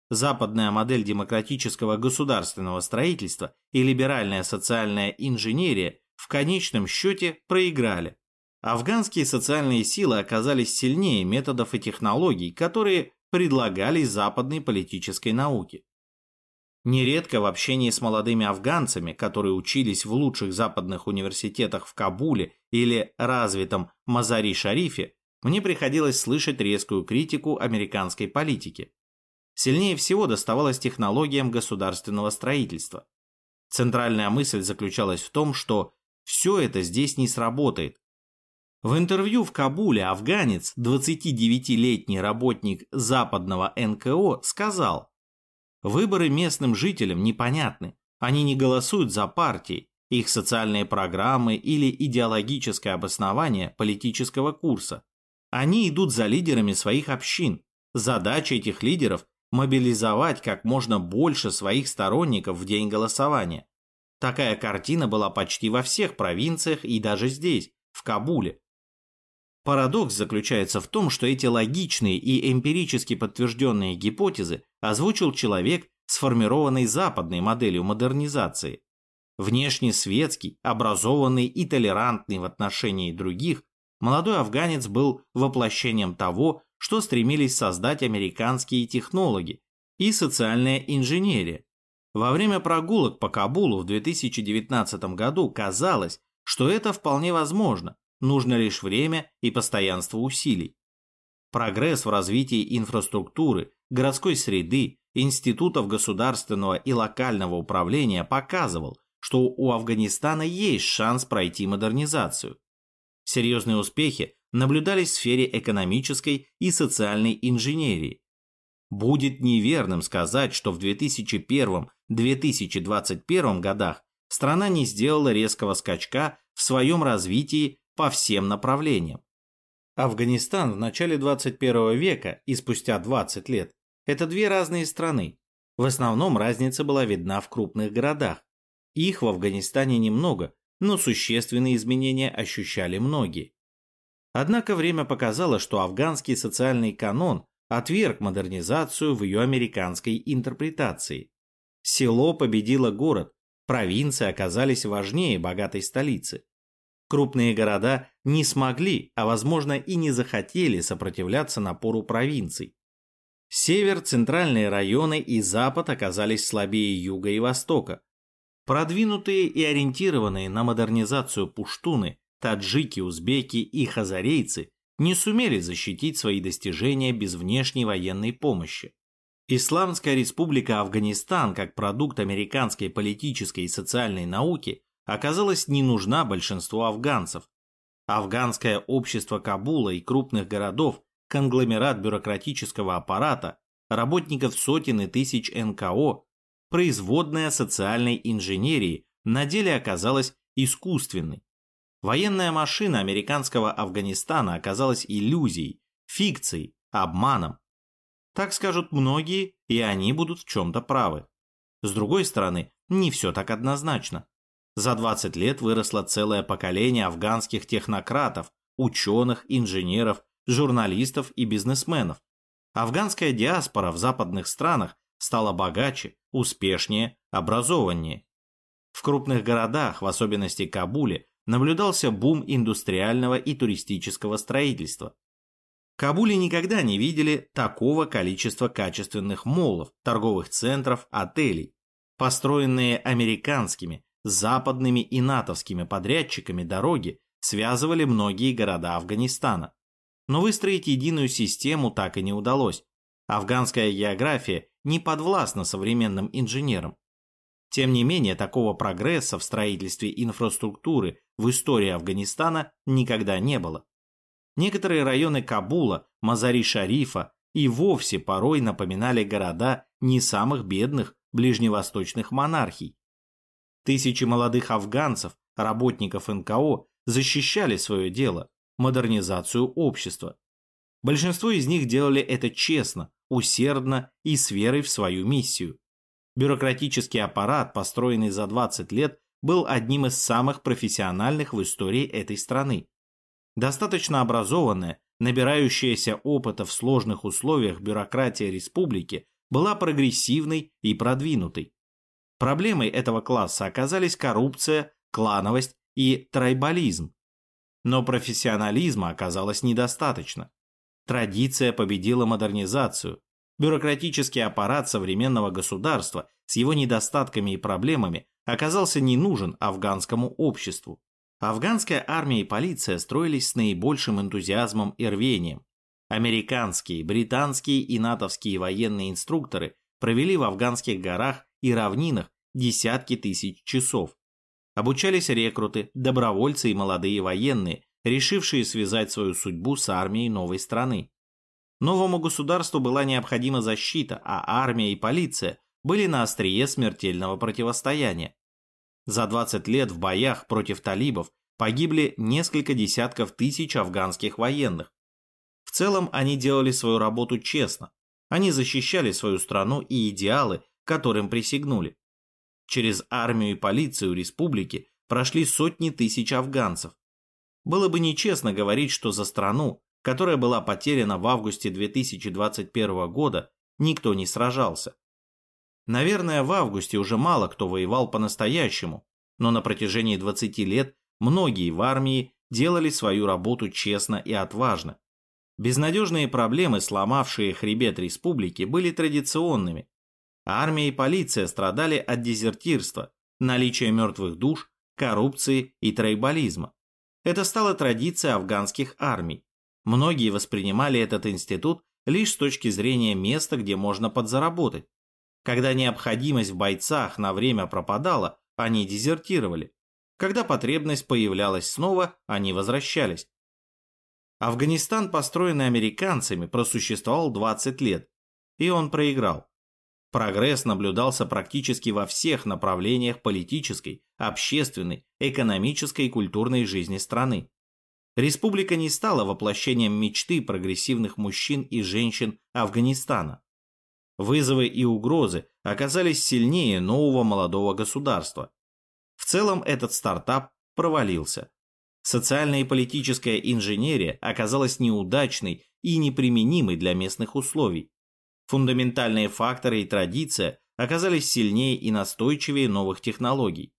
западная модель демократического государственного строительства и либеральная социальная инженерия в конечном счете проиграли. Афганские социальные силы оказались сильнее методов и технологий, которые предлагались западной политической науке. Нередко в общении с молодыми афганцами, которые учились в лучших западных университетах в Кабуле или развитом Мазари-Шарифе, мне приходилось слышать резкую критику американской политики. Сильнее всего доставалось технологиям государственного строительства. Центральная мысль заключалась в том, что все это здесь не сработает. В интервью в Кабуле афганец, 29-летний работник западного НКО, сказал, «Выборы местным жителям непонятны, они не голосуют за партии, их социальные программы или идеологическое обоснование политического курса. Они идут за лидерами своих общин. Задача этих лидеров мобилизовать как можно больше своих сторонников в день голосования. Такая картина была почти во всех провинциях и даже здесь, в Кабуле. Парадокс заключается в том, что эти логичные и эмпирически подтвержденные гипотезы озвучил человек, сформированный западной моделью модернизации. Внешне светский, образованный и толерантный в отношении других, молодой афганец был воплощением того, что стремились создать американские технологи и социальная инженерия. Во время прогулок по Кабулу в 2019 году казалось, что это вполне возможно, нужно лишь время и постоянство усилий. Прогресс в развитии инфраструктуры, городской среды, институтов государственного и локального управления показывал, что у Афганистана есть шанс пройти модернизацию. Серьезные успехи наблюдались в сфере экономической и социальной инженерии. Будет неверным сказать, что в 2001-2021 годах страна не сделала резкого скачка в своем развитии по всем направлениям. Афганистан в начале 21 века и спустя 20 лет – это две разные страны. В основном разница была видна в крупных городах. Их в Афганистане немного, но существенные изменения ощущали многие. Однако время показало, что афганский социальный канон отверг модернизацию в ее американской интерпретации. Село победило город, провинции оказались важнее богатой столицы. Крупные города не смогли, а возможно и не захотели сопротивляться напору провинций. Север, центральные районы и запад оказались слабее юга и востока. Продвинутые и ориентированные на модернизацию пуштуны таджики, узбеки и хазарейцы не сумели защитить свои достижения без внешней военной помощи. Исламская республика Афганистан как продукт американской политической и социальной науки оказалась не нужна большинству афганцев. Афганское общество Кабула и крупных городов, конгломерат бюрократического аппарата, работников сотен и тысяч НКО, производная социальной инженерии на деле оказалась искусственной. Военная машина американского Афганистана оказалась иллюзией, фикцией, обманом. Так скажут многие, и они будут в чем-то правы. С другой стороны, не все так однозначно. За 20 лет выросло целое поколение афганских технократов, ученых, инженеров, журналистов и бизнесменов. Афганская диаспора в западных странах стало богаче, успешнее, образованнее. В крупных городах, в особенности Кабуле, наблюдался бум индустриального и туристического строительства. Кабуле никогда не видели такого количества качественных моллов, торговых центров, отелей. Построенные американскими, западными и натовскими подрядчиками дороги связывали многие города Афганистана. Но выстроить единую систему так и не удалось. Афганская география не подвластна современным инженерам. Тем не менее, такого прогресса в строительстве инфраструктуры в истории Афганистана никогда не было. Некоторые районы Кабула, Мазари-Шарифа и вовсе порой напоминали города не самых бедных ближневосточных монархий. Тысячи молодых афганцев, работников НКО, защищали свое дело – модернизацию общества. Большинство из них делали это честно, усердно и с верой в свою миссию. Бюрократический аппарат, построенный за 20 лет, был одним из самых профессиональных в истории этой страны. Достаточно образованная, набирающаяся опыта в сложных условиях бюрократия республики была прогрессивной и продвинутой. Проблемой этого класса оказались коррупция, клановость и трайбализм. Но профессионализма оказалось недостаточно. Традиция победила модернизацию. Бюрократический аппарат современного государства с его недостатками и проблемами оказался не нужен афганскому обществу. Афганская армия и полиция строились с наибольшим энтузиазмом и рвением. Американские, британские и натовские военные инструкторы провели в афганских горах и равнинах десятки тысяч часов. Обучались рекруты, добровольцы и молодые военные, решившие связать свою судьбу с армией новой страны. Новому государству была необходима защита, а армия и полиция были на острие смертельного противостояния. За 20 лет в боях против талибов погибли несколько десятков тысяч афганских военных. В целом они делали свою работу честно. Они защищали свою страну и идеалы, которым присягнули. Через армию и полицию республики прошли сотни тысяч афганцев. Было бы нечестно говорить, что за страну, которая была потеряна в августе 2021 года, никто не сражался. Наверное, в августе уже мало кто воевал по-настоящему, но на протяжении 20 лет многие в армии делали свою работу честно и отважно. Безнадежные проблемы, сломавшие хребет республики, были традиционными. Армия и полиция страдали от дезертирства, наличия мертвых душ, коррупции и трейбализма. Это стало традицией афганских армий. Многие воспринимали этот институт лишь с точки зрения места, где можно подзаработать. Когда необходимость в бойцах на время пропадала, они дезертировали. Когда потребность появлялась снова, они возвращались. Афганистан, построенный американцами, просуществовал 20 лет, и он проиграл. Прогресс наблюдался практически во всех направлениях политической, общественной, экономической и культурной жизни страны. Республика не стала воплощением мечты прогрессивных мужчин и женщин Афганистана. Вызовы и угрозы оказались сильнее нового молодого государства. В целом этот стартап провалился. Социальная и политическая инженерия оказалась неудачной и неприменимой для местных условий. Фундаментальные факторы и традиция оказались сильнее и настойчивее новых технологий.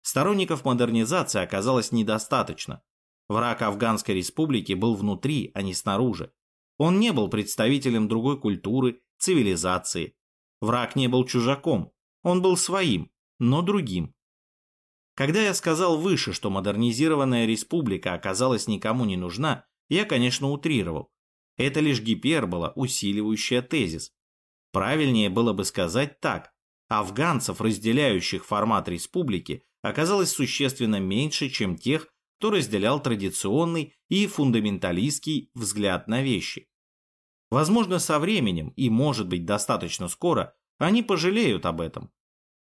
Сторонников модернизации оказалось недостаточно. Враг Афганской республики был внутри, а не снаружи. Он не был представителем другой культуры цивилизации. Враг не был чужаком, он был своим, но другим. Когда я сказал выше, что модернизированная республика оказалась никому не нужна, я, конечно, утрировал. Это лишь гипербола, усиливающая тезис. Правильнее было бы сказать так. Афганцев, разделяющих формат республики, оказалось существенно меньше, чем тех, кто разделял традиционный и фундаменталистский взгляд на вещи. Возможно, со временем, и может быть достаточно скоро, они пожалеют об этом.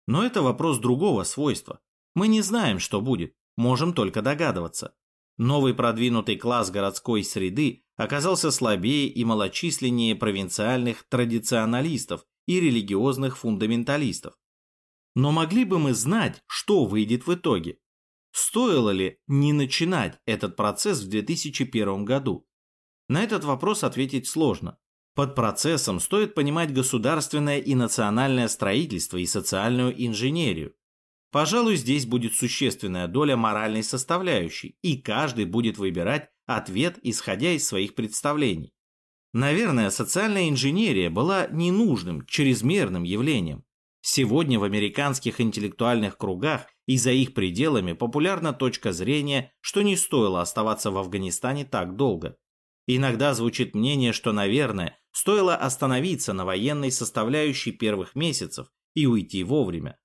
Но это вопрос другого свойства. Мы не знаем, что будет, можем только догадываться. Новый продвинутый класс городской среды оказался слабее и малочисленнее провинциальных традиционалистов и религиозных фундаменталистов. Но могли бы мы знать, что выйдет в итоге? Стоило ли не начинать этот процесс в 2001 году? На этот вопрос ответить сложно. Под процессом стоит понимать государственное и национальное строительство и социальную инженерию. Пожалуй, здесь будет существенная доля моральной составляющей, и каждый будет выбирать ответ, исходя из своих представлений. Наверное, социальная инженерия была ненужным, чрезмерным явлением. Сегодня в американских интеллектуальных кругах и за их пределами популярна точка зрения, что не стоило оставаться в Афганистане так долго. Иногда звучит мнение, что, наверное, стоило остановиться на военной составляющей первых месяцев и уйти вовремя.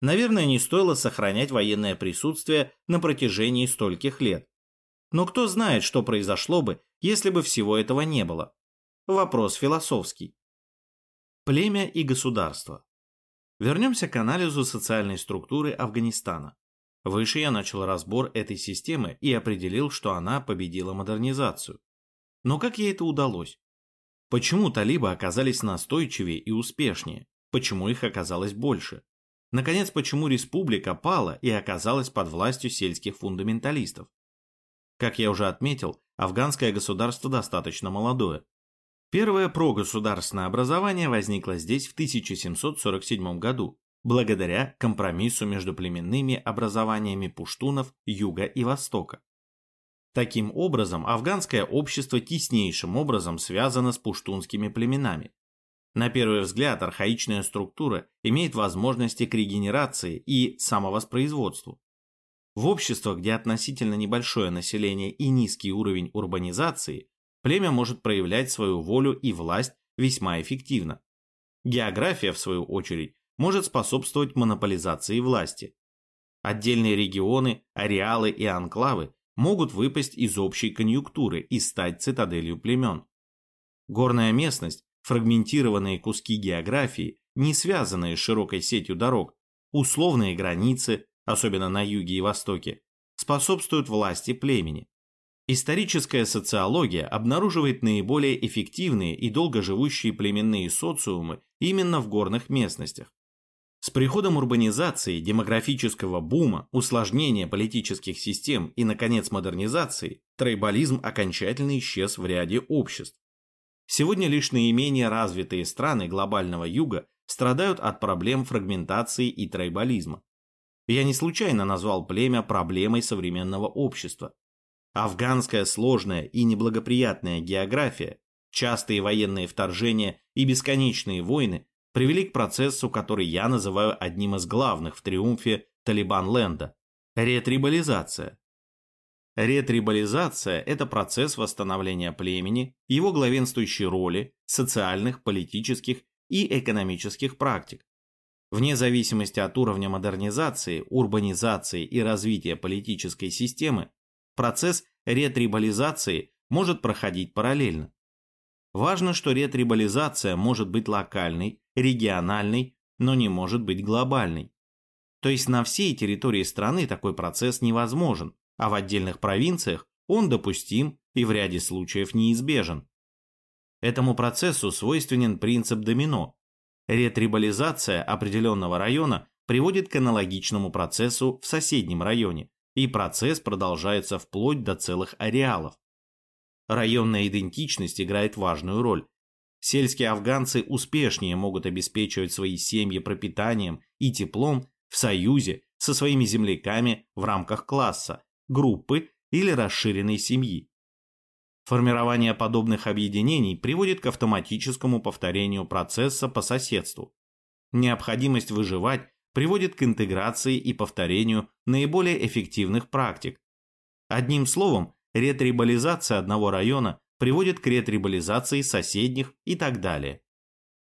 Наверное, не стоило сохранять военное присутствие на протяжении стольких лет. Но кто знает, что произошло бы, если бы всего этого не было. Вопрос философский. Племя и государство. Вернемся к анализу социальной структуры Афганистана. Выше я начал разбор этой системы и определил, что она победила модернизацию. Но как ей это удалось? Почему талибы оказались настойчивее и успешнее? Почему их оказалось больше? Наконец, почему республика пала и оказалась под властью сельских фундаменталистов? Как я уже отметил, афганское государство достаточно молодое. Первое прогосударственное образование возникло здесь в 1747 году, благодаря компромиссу между племенными образованиями пуштунов Юга и Востока. Таким образом, афганское общество теснейшим образом связано с пуштунскими племенами. На первый взгляд, архаичная структура имеет возможности к регенерации и самовоспроизводству. В обществах, где относительно небольшое население и низкий уровень урбанизации, племя может проявлять свою волю и власть весьма эффективно. География, в свою очередь, может способствовать монополизации власти. Отдельные регионы, ареалы и анклавы могут выпасть из общей конъюнктуры и стать цитаделью племен. Горная местность, фрагментированные куски географии, не связанные с широкой сетью дорог, условные границы, особенно на юге и востоке, способствуют власти племени. Историческая социология обнаруживает наиболее эффективные и долгоживущие племенные социумы именно в горных местностях. С приходом урбанизации, демографического бума, усложнения политических систем и, наконец, модернизации, тройболизм окончательно исчез в ряде обществ. Сегодня лишь наименее развитые страны глобального юга страдают от проблем фрагментации и тройболизма. Я не случайно назвал племя проблемой современного общества. Афганская сложная и неблагоприятная география, частые военные вторжения и бесконечные войны привели к процессу, который я называю одним из главных в триумфе Талибан-ленда – ретрибализация. Ретрибализация – это процесс восстановления племени, его главенствующей роли, социальных, политических и экономических практик. Вне зависимости от уровня модернизации, урбанизации и развития политической системы, Процесс ретрибализации может проходить параллельно. Важно, что ретрибализация может быть локальной, региональной, но не может быть глобальной. То есть на всей территории страны такой процесс невозможен, а в отдельных провинциях он допустим и в ряде случаев неизбежен. Этому процессу свойственен принцип домино. Ретрибализация определенного района приводит к аналогичному процессу в соседнем районе, и процесс продолжается вплоть до целых ареалов. Районная идентичность играет важную роль. Сельские афганцы успешнее могут обеспечивать свои семьи пропитанием и теплом в союзе со своими земляками в рамках класса, группы или расширенной семьи. Формирование подобных объединений приводит к автоматическому повторению процесса по соседству. Необходимость выживать приводит к интеграции и повторению наиболее эффективных практик. Одним словом, ретрибализация одного района приводит к ретрибализации соседних и так далее.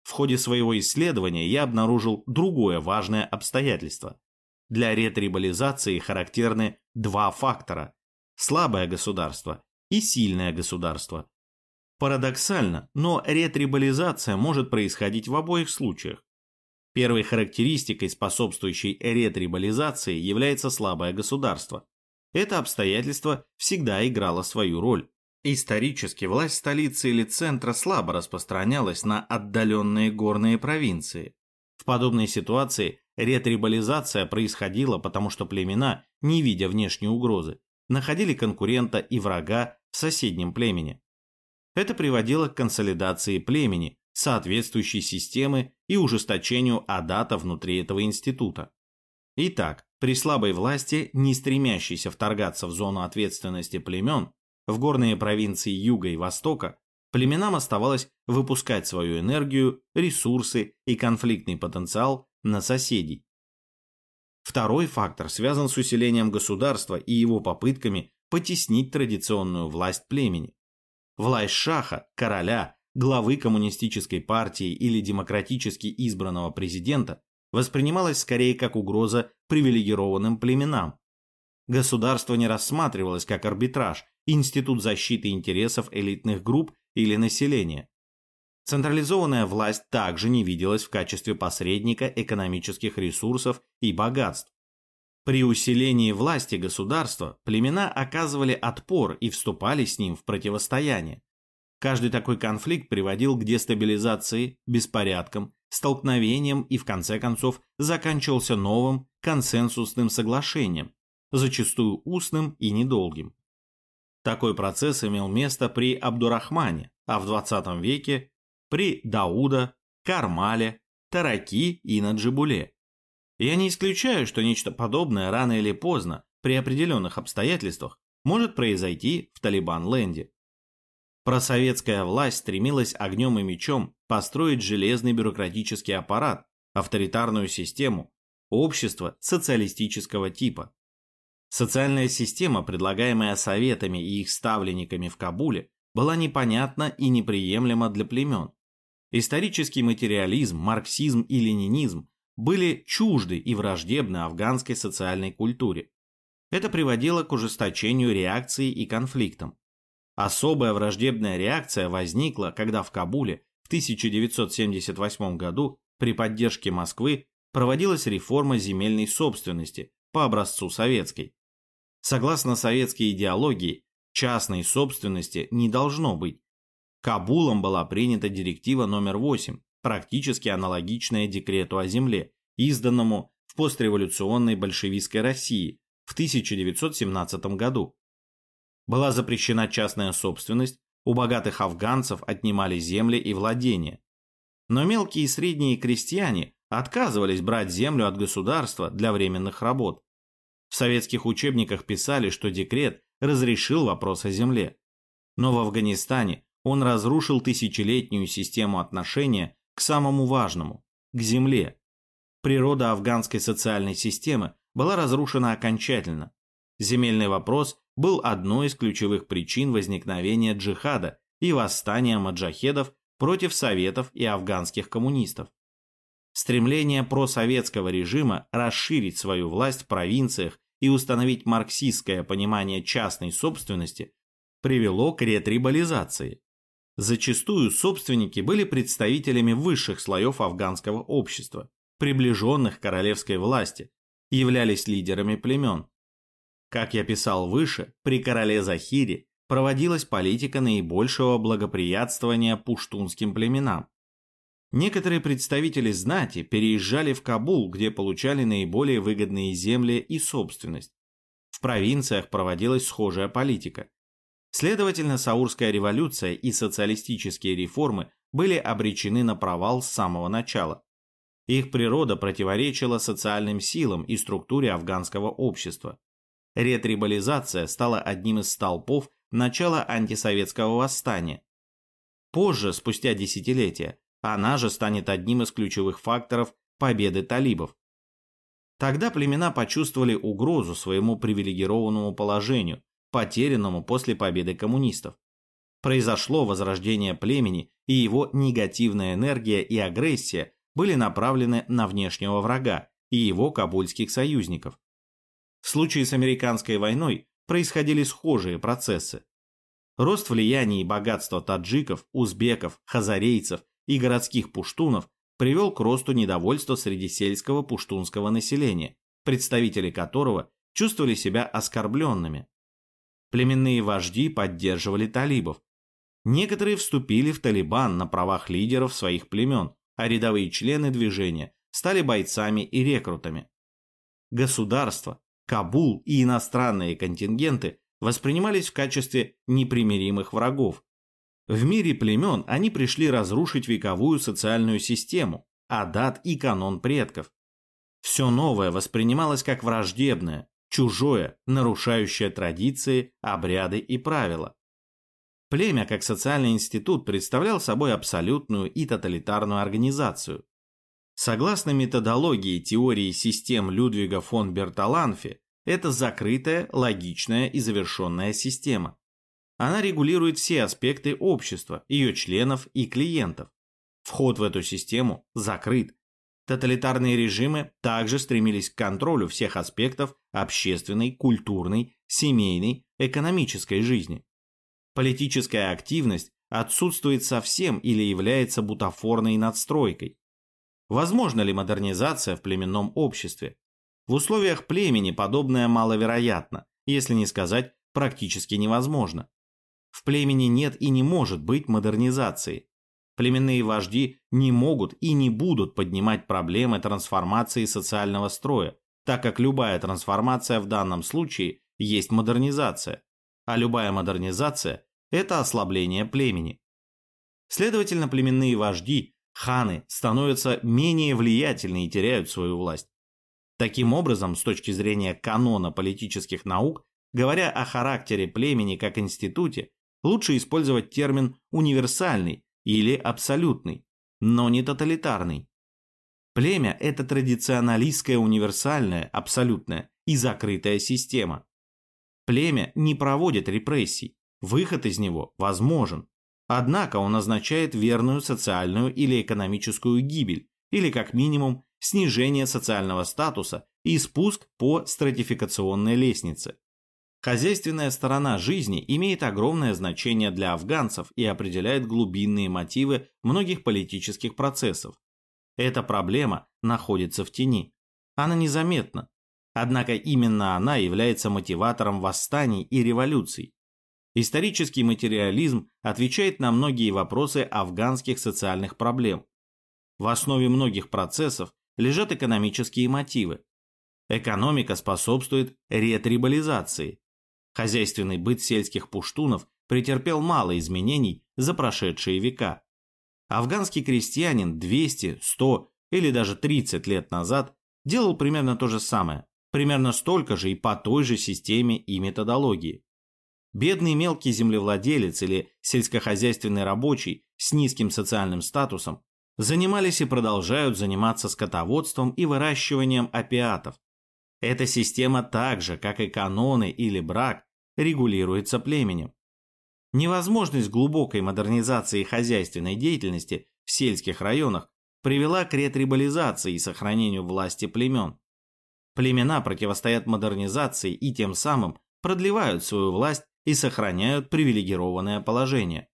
В ходе своего исследования я обнаружил другое важное обстоятельство. Для ретрибализации характерны два фактора – слабое государство и сильное государство. Парадоксально, но ретрибализация может происходить в обоих случаях. Первой характеристикой, способствующей ретрибализации, является слабое государство. Это обстоятельство всегда играло свою роль. Исторически власть столицы или центра слабо распространялась на отдаленные горные провинции. В подобной ситуации ретрибализация происходила, потому что племена, не видя внешней угрозы, находили конкурента и врага в соседнем племени. Это приводило к консолидации племени, соответствующей системы и ужесточению адата внутри этого института. Итак, при слабой власти, не стремящейся вторгаться в зону ответственности племен, в горные провинции Юга и Востока, племенам оставалось выпускать свою энергию, ресурсы и конфликтный потенциал на соседей. Второй фактор связан с усилением государства и его попытками потеснить традиционную власть племени. Власть шаха, короля, главы коммунистической партии или демократически избранного президента воспринималась скорее как угроза привилегированным племенам. Государство не рассматривалось как арбитраж, институт защиты интересов элитных групп или населения. Централизованная власть также не виделась в качестве посредника экономических ресурсов и богатств. При усилении власти государства племена оказывали отпор и вступали с ним в противостояние. Каждый такой конфликт приводил к дестабилизации, беспорядкам, столкновениям и в конце концов заканчивался новым консенсусным соглашением, зачастую устным и недолгим. Такой процесс имел место при Абдурахмане, а в 20 веке при Дауда, Кармале, Тараки и Наджибуле. Я не исключаю, что нечто подобное рано или поздно, при определенных обстоятельствах, может произойти в Талибан-ленде. Просоветская власть стремилась огнем и мечом построить железный бюрократический аппарат, авторитарную систему, общество социалистического типа. Социальная система, предлагаемая советами и их ставленниками в Кабуле, была непонятна и неприемлема для племен. Исторический материализм, марксизм и ленинизм были чужды и враждебны афганской социальной культуре. Это приводило к ужесточению реакции и конфликтам. Особая враждебная реакция возникла, когда в Кабуле в 1978 году при поддержке Москвы проводилась реформа земельной собственности по образцу советской. Согласно советской идеологии, частной собственности не должно быть. Кабулом была принята директива номер 8, практически аналогичная декрету о земле, изданному в постреволюционной большевистской России в 1917 году была запрещена частная собственность, у богатых афганцев отнимали земли и владения. Но мелкие и средние крестьяне отказывались брать землю от государства для временных работ. В советских учебниках писали, что декрет разрешил вопрос о земле. Но в Афганистане он разрушил тысячелетнюю систему отношения к самому важному – к земле. Природа афганской социальной системы была разрушена окончательно. Земельный вопрос был одной из ключевых причин возникновения джихада и восстания маджахедов против советов и афганских коммунистов. Стремление просоветского режима расширить свою власть в провинциях и установить марксистское понимание частной собственности привело к ретрибализации. Зачастую собственники были представителями высших слоев афганского общества, приближенных к королевской власти, являлись лидерами племен, как я писал выше, при короле Захире проводилась политика наибольшего благоприятствования пуштунским племенам. Некоторые представители знати переезжали в Кабул, где получали наиболее выгодные земли и собственность. В провинциях проводилась схожая политика. Следовательно, Саурская революция и социалистические реформы были обречены на провал с самого начала. Их природа противоречила социальным силам и структуре афганского общества. Ретрибализация стала одним из столпов начала антисоветского восстания. Позже, спустя десятилетия, она же станет одним из ключевых факторов победы талибов. Тогда племена почувствовали угрозу своему привилегированному положению, потерянному после победы коммунистов. Произошло возрождение племени, и его негативная энергия и агрессия были направлены на внешнего врага и его кабульских союзников. В случае с американской войной происходили схожие процессы. Рост влияния и богатства таджиков, узбеков, хазарейцев и городских пуштунов привел к росту недовольства среди сельского пуштунского населения, представители которого чувствовали себя оскорбленными. Племенные вожди поддерживали талибов. Некоторые вступили в Талибан на правах лидеров своих племен, а рядовые члены движения стали бойцами и рекрутами. Государство, Кабул и иностранные контингенты воспринимались в качестве непримиримых врагов. В мире племен они пришли разрушить вековую социальную систему, адат и канон предков. Все новое воспринималось как враждебное, чужое, нарушающее традиции, обряды и правила. Племя как социальный институт представлял собой абсолютную и тоталитарную организацию. Согласно методологии теории систем Людвига фон Берталанфи, это закрытая, логичная и завершенная система. Она регулирует все аспекты общества, ее членов и клиентов. Вход в эту систему закрыт. Тоталитарные режимы также стремились к контролю всех аспектов общественной, культурной, семейной, экономической жизни. Политическая активность отсутствует совсем или является бутафорной надстройкой. Возможно ли модернизация в племенном обществе? В условиях племени подобное маловероятно, если не сказать практически невозможно. В племени нет и не может быть модернизации. Племенные вожди не могут и не будут поднимать проблемы трансформации социального строя, так как любая трансформация в данном случае есть модернизация, а любая модернизация – это ослабление племени. Следовательно, племенные вожди, ханы, становятся менее влиятельны и теряют свою власть. Таким образом, с точки зрения канона политических наук, говоря о характере племени как институте, лучше использовать термин «универсальный» или «абсолютный», но не тоталитарный. Племя – это традиционалистская универсальная, абсолютная и закрытая система. Племя не проводит репрессий, выход из него возможен. Однако он означает верную социальную или экономическую гибель, или как минимум снижение социального статуса и спуск по стратификационной лестнице. Хозяйственная сторона жизни имеет огромное значение для афганцев и определяет глубинные мотивы многих политических процессов. Эта проблема находится в тени. Она незаметна. Однако именно она является мотиватором восстаний и революций. Исторический материализм отвечает на многие вопросы афганских социальных проблем. В основе многих процессов лежат экономические мотивы. Экономика способствует ретрибализации, Хозяйственный быт сельских пуштунов претерпел мало изменений за прошедшие века. Афганский крестьянин 200, 100 или даже 30 лет назад делал примерно то же самое, примерно столько же и по той же системе и методологии. Бедный мелкий землевладелец или сельскохозяйственный рабочий с низким социальным статусом занимались и продолжают заниматься скотоводством и выращиванием опиатов. Эта система так же, как и каноны или брак, регулируется племенем. Невозможность глубокой модернизации хозяйственной деятельности в сельских районах привела к ретрибализации и сохранению власти племен. Племена противостоят модернизации и тем самым продлевают свою власть и сохраняют привилегированное положение.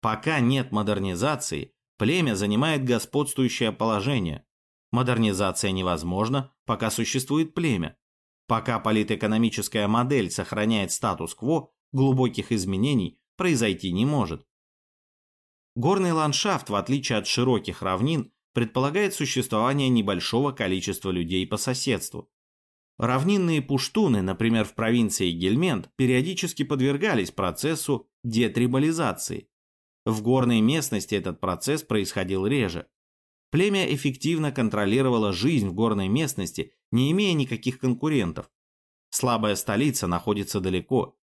Пока нет модернизации, племя занимает господствующее положение. Модернизация невозможна, пока существует племя. Пока политэкономическая модель сохраняет статус-кво, глубоких изменений произойти не может. Горный ландшафт, в отличие от широких равнин, предполагает существование небольшого количества людей по соседству. Равнинные пуштуны, например, в провинции Гельмент, периодически подвергались процессу детрибализации. В горной местности этот процесс происходил реже. Племя эффективно контролировало жизнь в горной местности, не имея никаких конкурентов. Слабая столица находится далеко.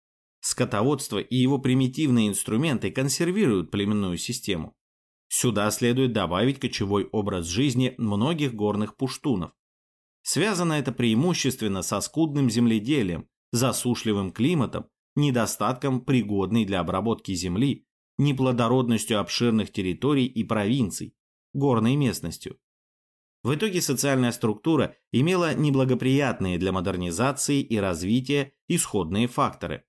Скотоводство и его примитивные инструменты консервируют племенную систему. Сюда следует добавить кочевой образ жизни многих горных пуштунов. Связано это преимущественно со скудным земледелием, засушливым климатом, недостатком пригодной для обработки земли, неплодородностью обширных территорий и провинций, горной местностью. В итоге социальная структура имела неблагоприятные для модернизации и развития исходные факторы.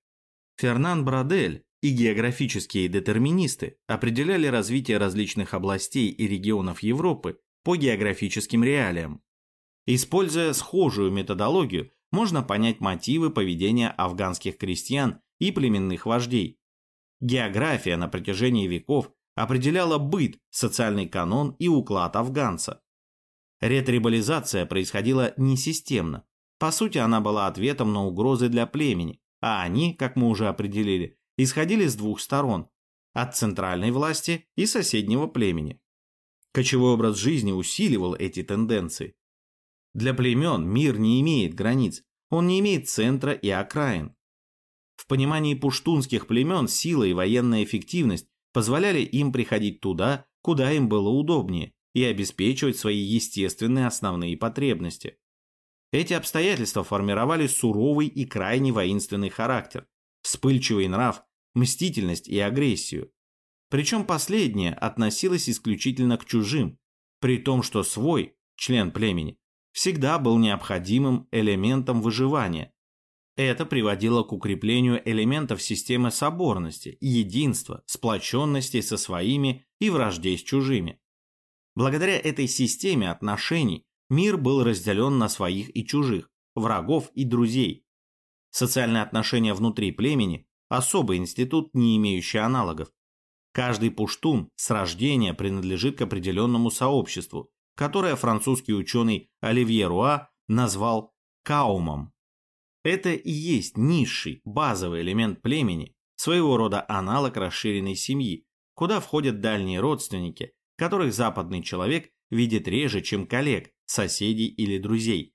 Фернан Брадель и географические детерминисты определяли развитие различных областей и регионов Европы по географическим реалиям. Используя схожую методологию, можно понять мотивы поведения афганских крестьян и племенных вождей. География на протяжении веков определяла быт, социальный канон и уклад афганца. Ретрибализация происходила несистемно. По сути, она была ответом на угрозы для племени, а они, как мы уже определили, исходили с двух сторон. от центральной власти и соседнего племени. Кочевой образ жизни усиливал эти тенденции. Для племен мир не имеет границ, он не имеет центра и окраин. В понимании пуштунских племен сила и военная эффективность позволяли им приходить туда, куда им было удобнее, и обеспечивать свои естественные основные потребности. Эти обстоятельства формировали суровый и крайне воинственный характер, вспыльчивый нрав, мстительность и агрессию. Причем последнее относилось исключительно к чужим, при том, что свой, член племени, всегда был необходимым элементом выживания. Это приводило к укреплению элементов системы соборности, единства, сплоченности со своими и враждей с чужими. Благодаря этой системе отношений мир был разделен на своих и чужих, врагов и друзей. Социальные отношения внутри племени – особый институт, не имеющий аналогов. Каждый пуштун с рождения принадлежит к определенному сообществу, которое французский ученый Оливье Руа назвал каумом. Это и есть низший, базовый элемент племени, своего рода аналог расширенной семьи, куда входят дальние родственники, которых западный человек видит реже, чем коллег, соседей или друзей.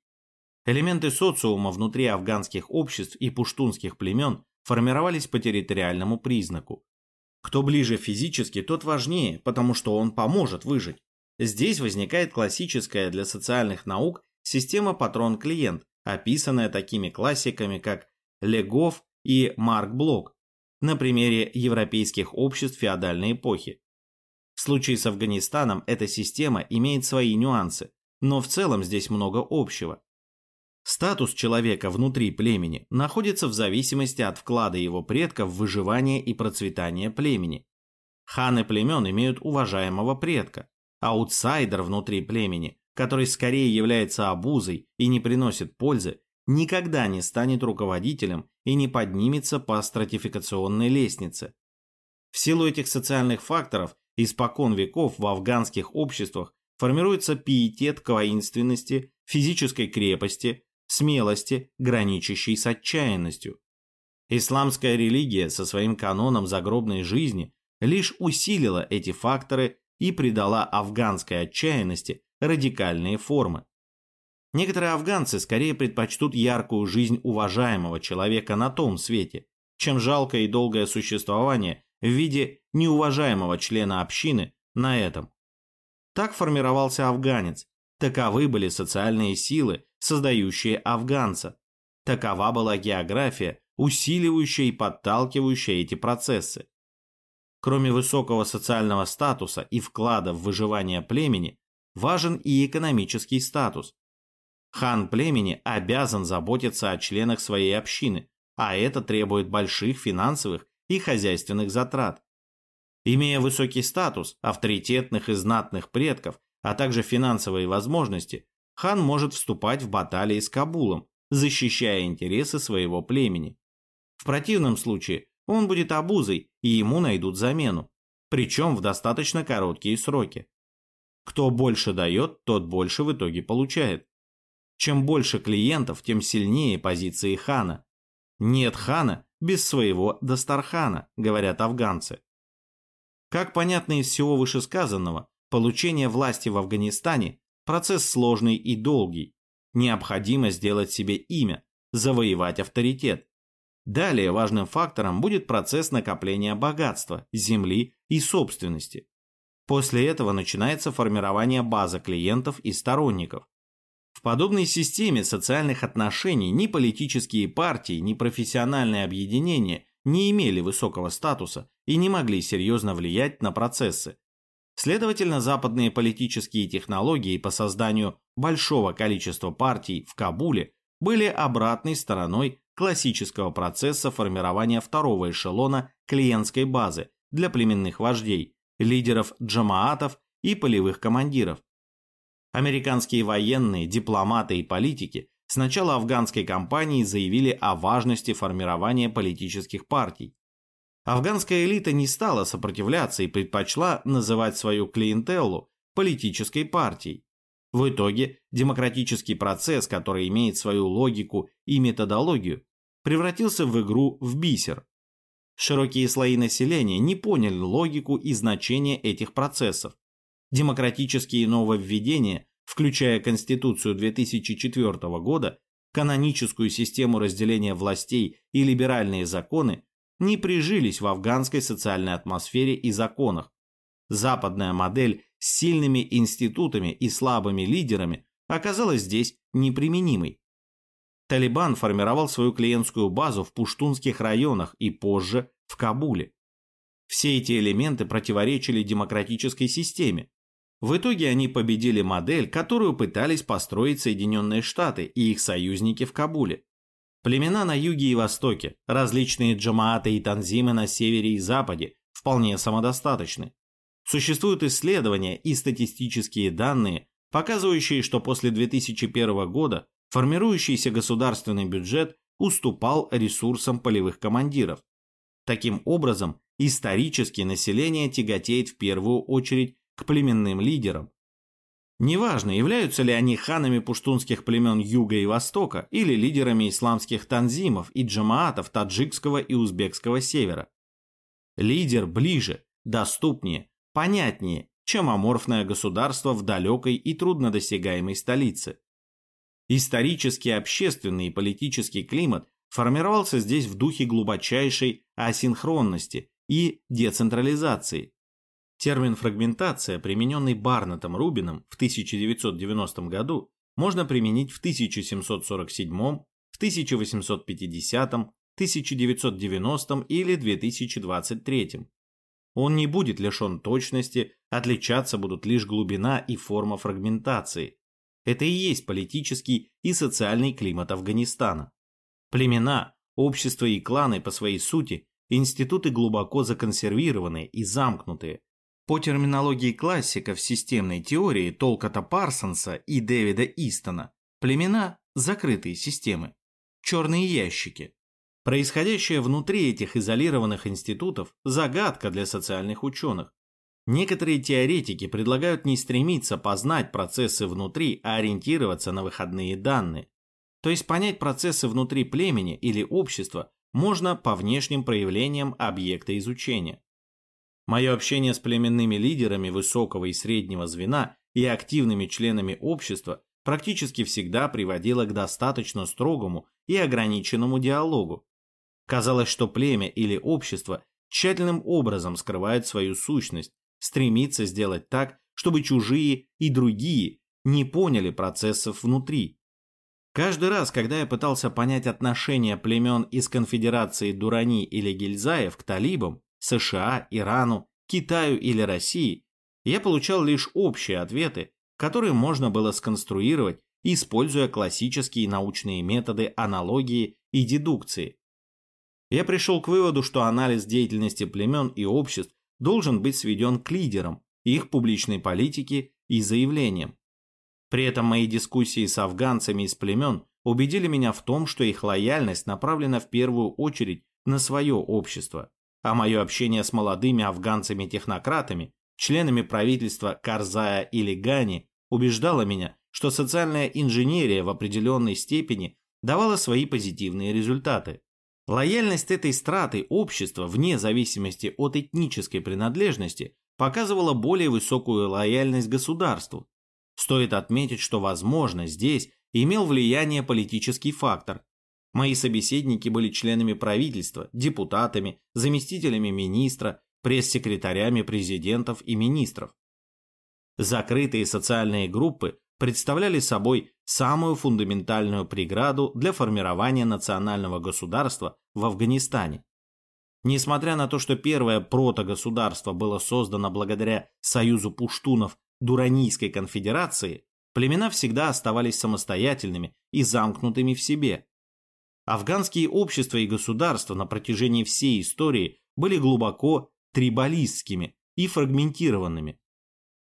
Элементы социума внутри афганских обществ и пуштунских племен формировались по территориальному признаку. Кто ближе физически, тот важнее, потому что он поможет выжить. Здесь возникает классическая для социальных наук система патрон-клиент, описанная такими классиками, как Легов и Марк Блок на примере европейских обществ феодальной эпохи. В случае с Афганистаном эта система имеет свои нюансы, но в целом здесь много общего. Статус человека внутри племени находится в зависимости от вклада его предков в выживание и процветание племени. Ханы племен имеют уважаемого предка, Аутсайдер внутри племени, который скорее является обузой и не приносит пользы, никогда не станет руководителем и не поднимется по стратификационной лестнице. В силу этих социальных факторов испокон веков в афганских обществах формируется пиетет к воинственности, физической крепости, смелости, граничащей с отчаянностью. Исламская религия со своим каноном загробной жизни лишь усилила эти факторы и придала афганской отчаянности радикальные формы. Некоторые афганцы скорее предпочтут яркую жизнь уважаемого человека на том свете, чем жалкое и долгое существование в виде неуважаемого члена общины на этом. Так формировался афганец, таковы были социальные силы, создающие афганца. Такова была география, усиливающая и подталкивающая эти процессы. Кроме высокого социального статуса и вклада в выживание племени, важен и экономический статус. Хан племени обязан заботиться о членах своей общины, а это требует больших финансовых и хозяйственных затрат. Имея высокий статус, авторитетных и знатных предков, а также финансовые возможности, хан может вступать в баталии с Кабулом, защищая интересы своего племени. В противном случае он будет обузой, и ему найдут замену, причем в достаточно короткие сроки. Кто больше дает, тот больше в итоге получает. Чем больше клиентов, тем сильнее позиции хана. Нет хана без своего Дастархана, говорят афганцы. Как понятно из всего вышесказанного, получение власти в Афганистане – процесс сложный и долгий. Необходимо сделать себе имя, завоевать авторитет. Далее важным фактором будет процесс накопления богатства, земли и собственности. После этого начинается формирование базы клиентов и сторонников. В подобной системе социальных отношений ни политические партии, ни профессиональные объединения не имели высокого статуса и не могли серьезно влиять на процессы. Следовательно, западные политические технологии по созданию большого количества партий в Кабуле были обратной стороной классического процесса формирования второго эшелона клиентской базы для племенных вождей, лидеров джамаатов и полевых командиров. Американские военные, дипломаты и политики с начала афганской кампании заявили о важности формирования политических партий. Афганская элита не стала сопротивляться и предпочла называть свою клиентеллу политической партией. В итоге демократический процесс, который имеет свою логику и методологию, превратился в игру в бисер. Широкие слои населения не поняли логику и значение этих процессов. Демократические нововведения, включая Конституцию 2004 года, каноническую систему разделения властей и либеральные законы, не прижились в афганской социальной атмосфере и законах. Западная модель с сильными институтами и слабыми лидерами оказалась здесь неприменимой. Талибан формировал свою клиентскую базу в пуштунских районах и позже в Кабуле. Все эти элементы противоречили демократической системе. В итоге они победили модель, которую пытались построить Соединенные Штаты и их союзники в Кабуле. Племена на юге и востоке, различные джамааты и танзимы на севере и западе вполне самодостаточны. Существуют исследования и статистические данные, показывающие, что после 2001 года формирующийся государственный бюджет уступал ресурсам полевых командиров. Таким образом, исторически население тяготеет в первую очередь к племенным лидерам. Неважно, являются ли они ханами пуштунских племен Юга и Востока или лидерами исламских танзимов и джамаатов таджикского и узбекского севера. Лидер ближе, доступнее, понятнее, чем аморфное государство в далекой и труднодосягаемой столице. Исторический, общественный и политический климат формировался здесь в духе глубочайшей асинхронности и децентрализации. Термин «фрагментация», примененный Барнетом Рубином в 1990 году, можно применить в 1747, в 1850, 1990 или 2023. Он не будет лишен точности, отличаться будут лишь глубина и форма фрагментации. Это и есть политический и социальный климат Афганистана. Племена, общества и кланы по своей сути – институты глубоко законсервированные и замкнутые. По терминологии классиков системной теории Толкота Парсонса и Дэвида Истона, племена – закрытые системы, черные ящики. Происходящее внутри этих изолированных институтов – загадка для социальных ученых, Некоторые теоретики предлагают не стремиться познать процессы внутри, а ориентироваться на выходные данные. То есть понять процессы внутри племени или общества можно по внешним проявлениям объекта изучения. Мое общение с племенными лидерами высокого и среднего звена и активными членами общества практически всегда приводило к достаточно строгому и ограниченному диалогу. Казалось, что племя или общество тщательным образом скрывает свою сущность, стремится сделать так, чтобы чужие и другие не поняли процессов внутри. Каждый раз, когда я пытался понять отношения племен из конфедерации Дурани или Гильзаев к талибам, США, Ирану, Китаю или России, я получал лишь общие ответы, которые можно было сконструировать, используя классические научные методы аналогии и дедукции. Я пришел к выводу, что анализ деятельности племен и обществ должен быть сведен к лидерам, их публичной политике и заявлениям. При этом мои дискуссии с афганцами из племен убедили меня в том, что их лояльность направлена в первую очередь на свое общество, а мое общение с молодыми афганцами-технократами, членами правительства Карзая или Гани, убеждало меня, что социальная инженерия в определенной степени давала свои позитивные результаты. Лояльность этой страты общества вне зависимости от этнической принадлежности показывала более высокую лояльность государству. Стоит отметить, что, возможно, здесь имел влияние политический фактор. Мои собеседники были членами правительства, депутатами, заместителями министра, пресс-секретарями президентов и министров. Закрытые социальные группы представляли собой самую фундаментальную преграду для формирования национального государства в Афганистане. Несмотря на то, что первое протогосударство было создано благодаря союзу пуштунов Дуранийской конфедерации, племена всегда оставались самостоятельными и замкнутыми в себе. Афганские общества и государства на протяжении всей истории были глубоко трибалистскими и фрагментированными,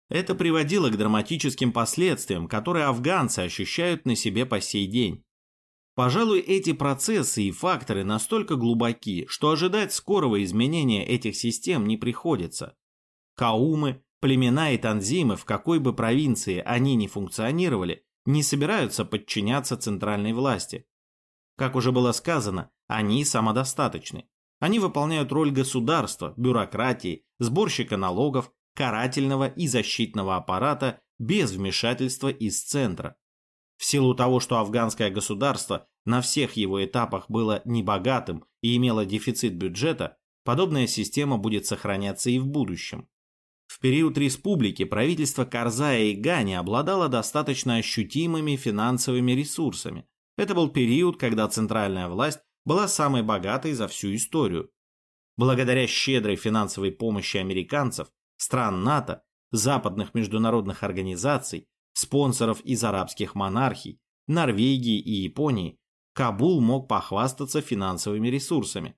это приводило к драматическим последствиям, которые афганцы ощущают на себе по сей день. Пожалуй, эти процессы и факторы настолько глубоки, что ожидать скорого изменения этих систем не приходится. Каумы, племена и танзимы, в какой бы провинции они ни функционировали, не собираются подчиняться центральной власти. Как уже было сказано, они самодостаточны. Они выполняют роль государства, бюрократии, сборщика налогов, карательного и защитного аппарата без вмешательства из центра. В силу того, что афганское государство на всех его этапах было небогатым и имело дефицит бюджета, подобная система будет сохраняться и в будущем. В период республики правительство Карзая и Гани обладало достаточно ощутимыми финансовыми ресурсами. Это был период, когда центральная власть была самой богатой за всю историю. Благодаря щедрой финансовой помощи американцев, стран НАТО, западных международных организаций, спонсоров из арабских монархий, Норвегии и Японии, Кабул мог похвастаться финансовыми ресурсами.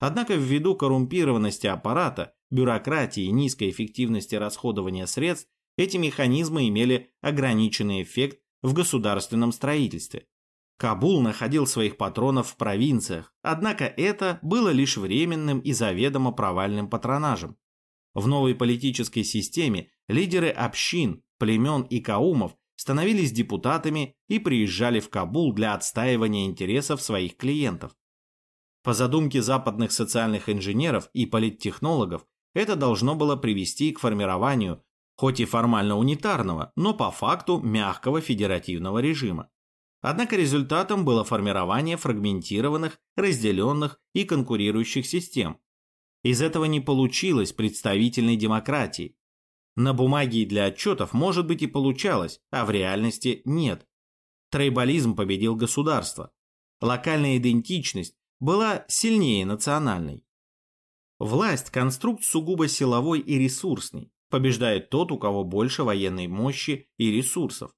Однако ввиду коррумпированности аппарата, бюрократии и низкой эффективности расходования средств, эти механизмы имели ограниченный эффект в государственном строительстве. Кабул находил своих патронов в провинциях, однако это было лишь временным и заведомо провальным патронажем. В новой политической системе лидеры общин, племен и каумов становились депутатами и приезжали в Кабул для отстаивания интересов своих клиентов. По задумке западных социальных инженеров и политтехнологов, это должно было привести к формированию, хоть и формально унитарного, но по факту мягкого федеративного режима. Однако результатом было формирование фрагментированных, разделенных и конкурирующих систем. Из этого не получилось представительной демократии, на бумаге и для отчетов, может быть, и получалось, а в реальности нет. Трейбализм победил государство. Локальная идентичность была сильнее национальной. Власть – конструкт сугубо силовой и ресурсный. Побеждает тот, у кого больше военной мощи и ресурсов.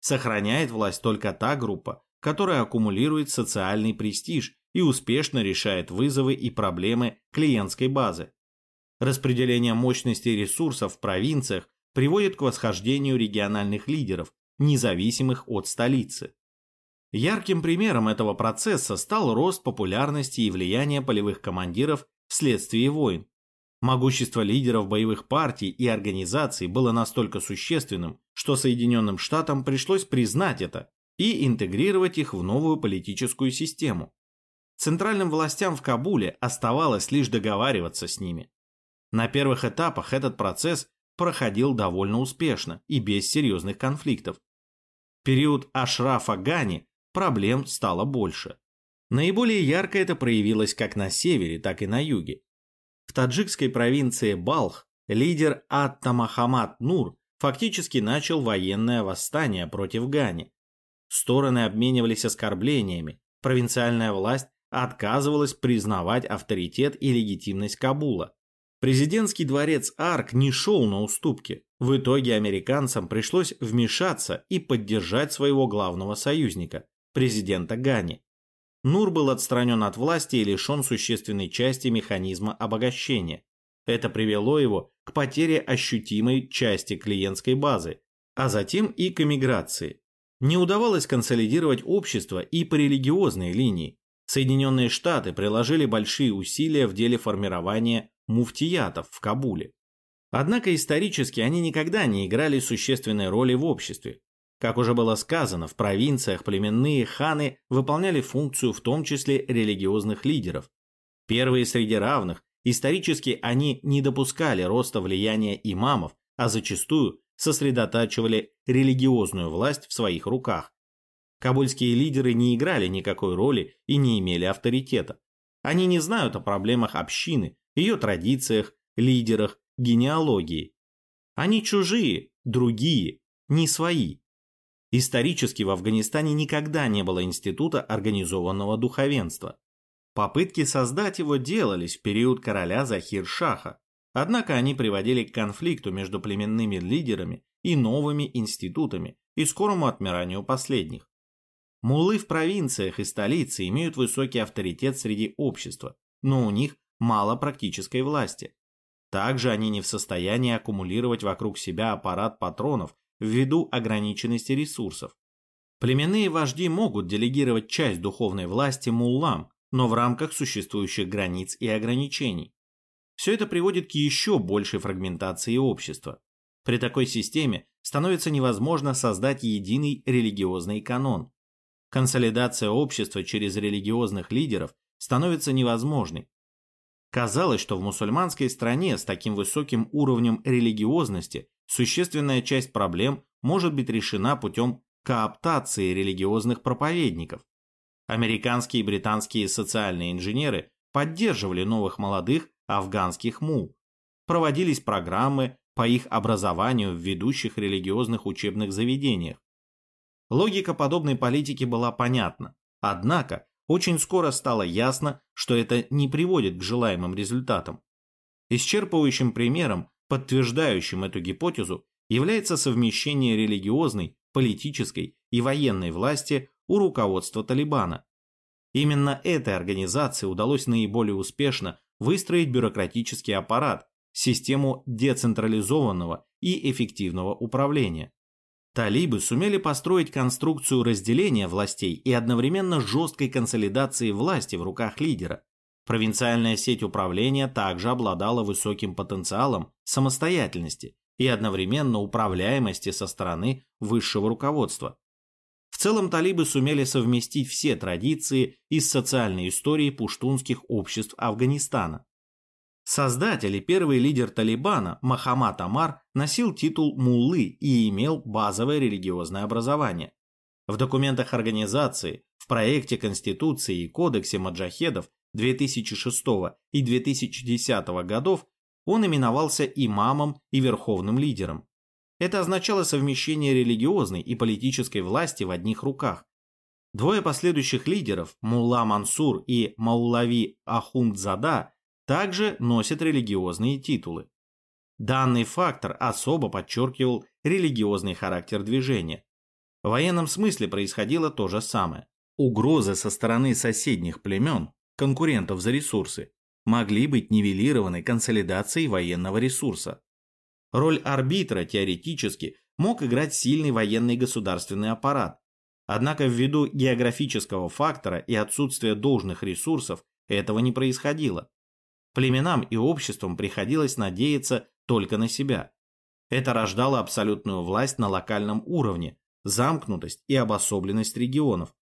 Сохраняет власть только та группа, которая аккумулирует социальный престиж и успешно решает вызовы и проблемы клиентской базы. Распределение мощности ресурсов в провинциях приводит к восхождению региональных лидеров, независимых от столицы. Ярким примером этого процесса стал рост популярности и влияния полевых командиров вследствие войн. Могущество лидеров боевых партий и организаций было настолько существенным, что Соединенным Штатам пришлось признать это и интегрировать их в новую политическую систему. Центральным властям в Кабуле оставалось лишь договариваться с ними. На первых этапах этот процесс проходил довольно успешно и без серьезных конфликтов. В период Ашрафа Гани проблем стало больше. Наиболее ярко это проявилось как на севере, так и на юге. В таджикской провинции Балх лидер Атта Махамад Нур фактически начал военное восстание против Гани. Стороны обменивались оскорблениями, провинциальная власть отказывалась признавать авторитет и легитимность Кабула. Президентский дворец Арк не шел на уступки. В итоге американцам пришлось вмешаться и поддержать своего главного союзника, президента Гани. Нур был отстранен от власти и лишен существенной части механизма обогащения. Это привело его к потере ощутимой части клиентской базы, а затем и к эмиграции. Не удавалось консолидировать общество и по религиозной линии. Соединенные Штаты приложили большие усилия в деле формирования муфтиятов в Кабуле. Однако исторически они никогда не играли существенной роли в обществе. Как уже было сказано, в провинциях племенные ханы выполняли функцию в том числе религиозных лидеров. Первые среди равных, исторически они не допускали роста влияния имамов, а зачастую сосредотачивали религиозную власть в своих руках. Кабульские лидеры не играли никакой роли и не имели авторитета. Они не знают о проблемах общины, ее традициях, лидерах, генеалогии. Они чужие, другие, не свои. Исторически в Афганистане никогда не было института организованного духовенства. Попытки создать его делались в период короля Захир-Шаха, однако они приводили к конфликту между племенными лидерами и новыми институтами и скорому отмиранию последних. Муллы в провинциях и столице имеют высокий авторитет среди общества, но у них мало практической власти. Также они не в состоянии аккумулировать вокруг себя аппарат патронов ввиду ограниченности ресурсов. Племенные вожди могут делегировать часть духовной власти муллам, но в рамках существующих границ и ограничений. Все это приводит к еще большей фрагментации общества. При такой системе становится невозможно создать единый религиозный канон. Консолидация общества через религиозных лидеров становится невозможной, Казалось, что в мусульманской стране с таким высоким уровнем религиозности существенная часть проблем может быть решена путем кооптации религиозных проповедников. Американские и британские социальные инженеры поддерживали новых молодых афганских мул. Проводились программы по их образованию в ведущих религиозных учебных заведениях. Логика подобной политики была понятна, однако очень скоро стало ясно, что это не приводит к желаемым результатам. Исчерпывающим примером, подтверждающим эту гипотезу, является совмещение религиозной, политической и военной власти у руководства Талибана. Именно этой организации удалось наиболее успешно выстроить бюрократический аппарат, систему децентрализованного и эффективного управления. Талибы сумели построить конструкцию разделения властей и одновременно жесткой консолидации власти в руках лидера. Провинциальная сеть управления также обладала высоким потенциалом самостоятельности и одновременно управляемости со стороны высшего руководства. В целом талибы сумели совместить все традиции из социальной истории пуштунских обществ Афганистана. Создатель и первый лидер Талибана Махамад Амар носил титул муллы и имел базовое религиозное образование. В документах организации, в проекте Конституции и Кодексе маджахедов 2006 и 2010 годов он именовался имамом и верховным лидером. Это означало совмещение религиозной и политической власти в одних руках. Двое последующих лидеров, Мулла Мансур и Маулави Ахундзада, также носят религиозные титулы. Данный фактор особо подчеркивал религиозный характер движения. В военном смысле происходило то же самое. Угрозы со стороны соседних племен, конкурентов за ресурсы, могли быть нивелированы консолидацией военного ресурса. Роль арбитра теоретически мог играть сильный военный государственный аппарат, однако ввиду географического фактора и отсутствия должных ресурсов этого не происходило. Племенам и обществам приходилось надеяться только на себя. Это рождало абсолютную власть на локальном уровне, замкнутость и обособленность регионов.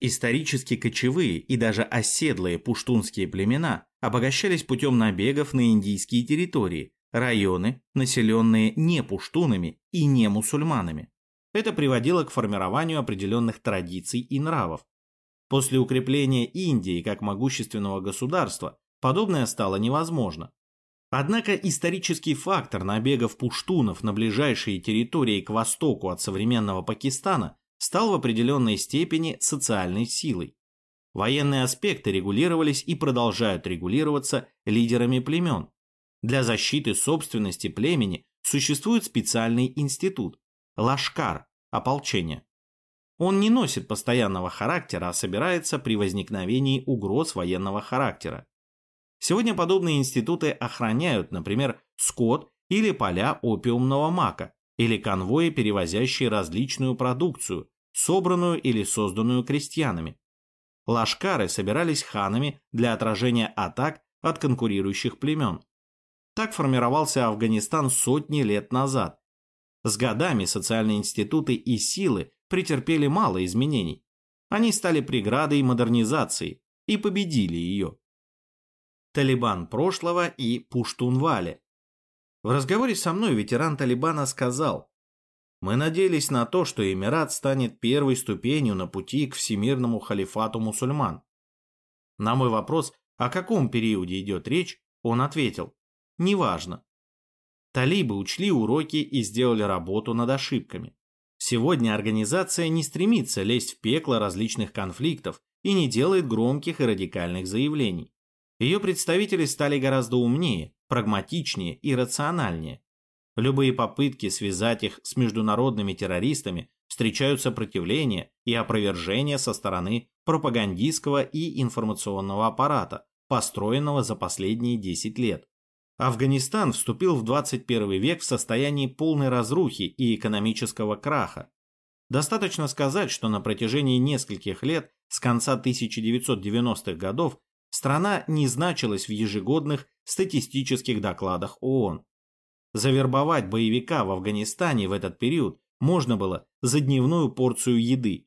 Исторически кочевые и даже оседлые пуштунские племена обогащались путем набегов на индийские территории, районы, населенные не пуштунами и не мусульманами. Это приводило к формированию определенных традиций и нравов. После укрепления Индии как могущественного государства подобное стало невозможно. Однако исторический фактор набегов пуштунов на ближайшие территории к востоку от современного Пакистана стал в определенной степени социальной силой. Военные аспекты регулировались и продолжают регулироваться лидерами племен. Для защиты собственности племени существует специальный институт – лашкар, ополчение. Он не носит постоянного характера, а собирается при возникновении угроз военного характера. Сегодня подобные институты охраняют, например, скот или поля опиумного мака, или конвои, перевозящие различную продукцию, собранную или созданную крестьянами. Лашкары собирались ханами для отражения атак от конкурирующих племен. Так формировался Афганистан сотни лет назад. С годами социальные институты и силы претерпели мало изменений. Они стали преградой модернизации и победили ее. Талибан прошлого и Пуштунвали. В разговоре со мной ветеран Талибана сказал, «Мы надеялись на то, что Эмират станет первой ступенью на пути к всемирному халифату мусульман». На мой вопрос, о каком периоде идет речь, он ответил, «Неважно». Талибы учли уроки и сделали работу над ошибками. Сегодня организация не стремится лезть в пекло различных конфликтов и не делает громких и радикальных заявлений. Ее представители стали гораздо умнее, прагматичнее и рациональнее. Любые попытки связать их с международными террористами встречают сопротивление и опровержение со стороны пропагандистского и информационного аппарата, построенного за последние 10 лет. Афганистан вступил в 21 век в состоянии полной разрухи и экономического краха. Достаточно сказать, что на протяжении нескольких лет с конца 1990-х годов страна не значилась в ежегодных статистических докладах ООН. Завербовать боевика в Афганистане в этот период можно было за дневную порцию еды.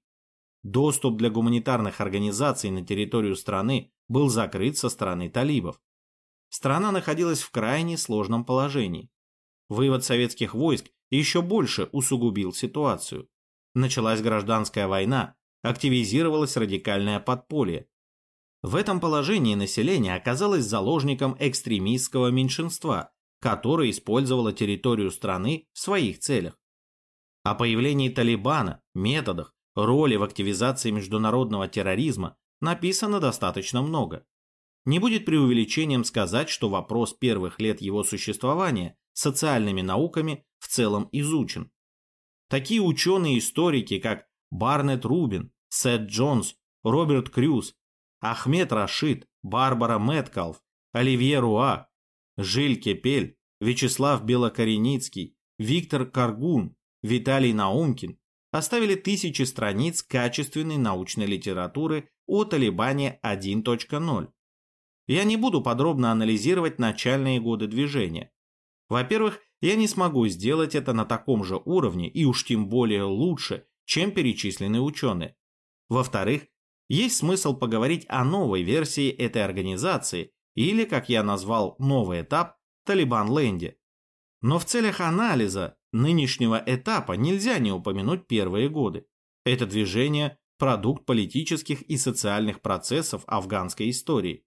Доступ для гуманитарных организаций на территорию страны был закрыт со стороны талибов. страна находилась в крайне сложном положении. Вывод советских войск еще больше усугубил ситуацию. Началась гражданская война, активизировалось радикальное подполье. В этом положении население оказалось заложником экстремистского меньшинства, которое использовало территорию страны в своих целях. О появлении Талибана, методах, роли в активизации международного терроризма написано достаточно много. Не будет преувеличением сказать, что вопрос первых лет его существования социальными науками в целом изучен. Такие ученые-историки, как Барнет Рубин, Сет Джонс, Роберт Крюс, Ахмед Рашид, Барбара Мэткалф, Оливье Руа, Жиль Кепель, Вячеслав Белокореницкий, Виктор Каргун, Виталий Наумкин оставили тысячи страниц качественной научной литературы о Талибане 1.0. Я не буду подробно анализировать начальные годы движения. Во-первых, я не смогу сделать это на таком же уровне и уж тем более лучше, чем перечисленные ученые. Во-вторых, есть смысл поговорить о новой версии этой организации или, как я назвал, новый этап Талибан-Ленде. Но в целях анализа нынешнего этапа нельзя не упомянуть первые годы. Это движение – продукт политических и социальных процессов афганской истории.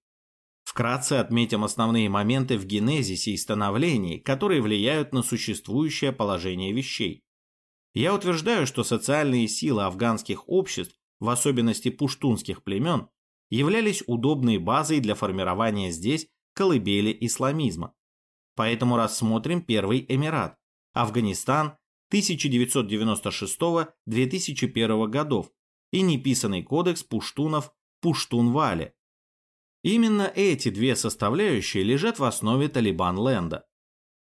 Вкратце отметим основные моменты в генезисе и становлении, которые влияют на существующее положение вещей. Я утверждаю, что социальные силы афганских обществ, в особенности пуштунских племен, являлись удобной базой для формирования здесь колыбели исламизма. Поэтому рассмотрим первый Эмират – Афганистан 1996-2001 годов и неписанный кодекс пуштунов Пуштун-Вале Именно эти две составляющие лежат в основе Талибан-Ленда.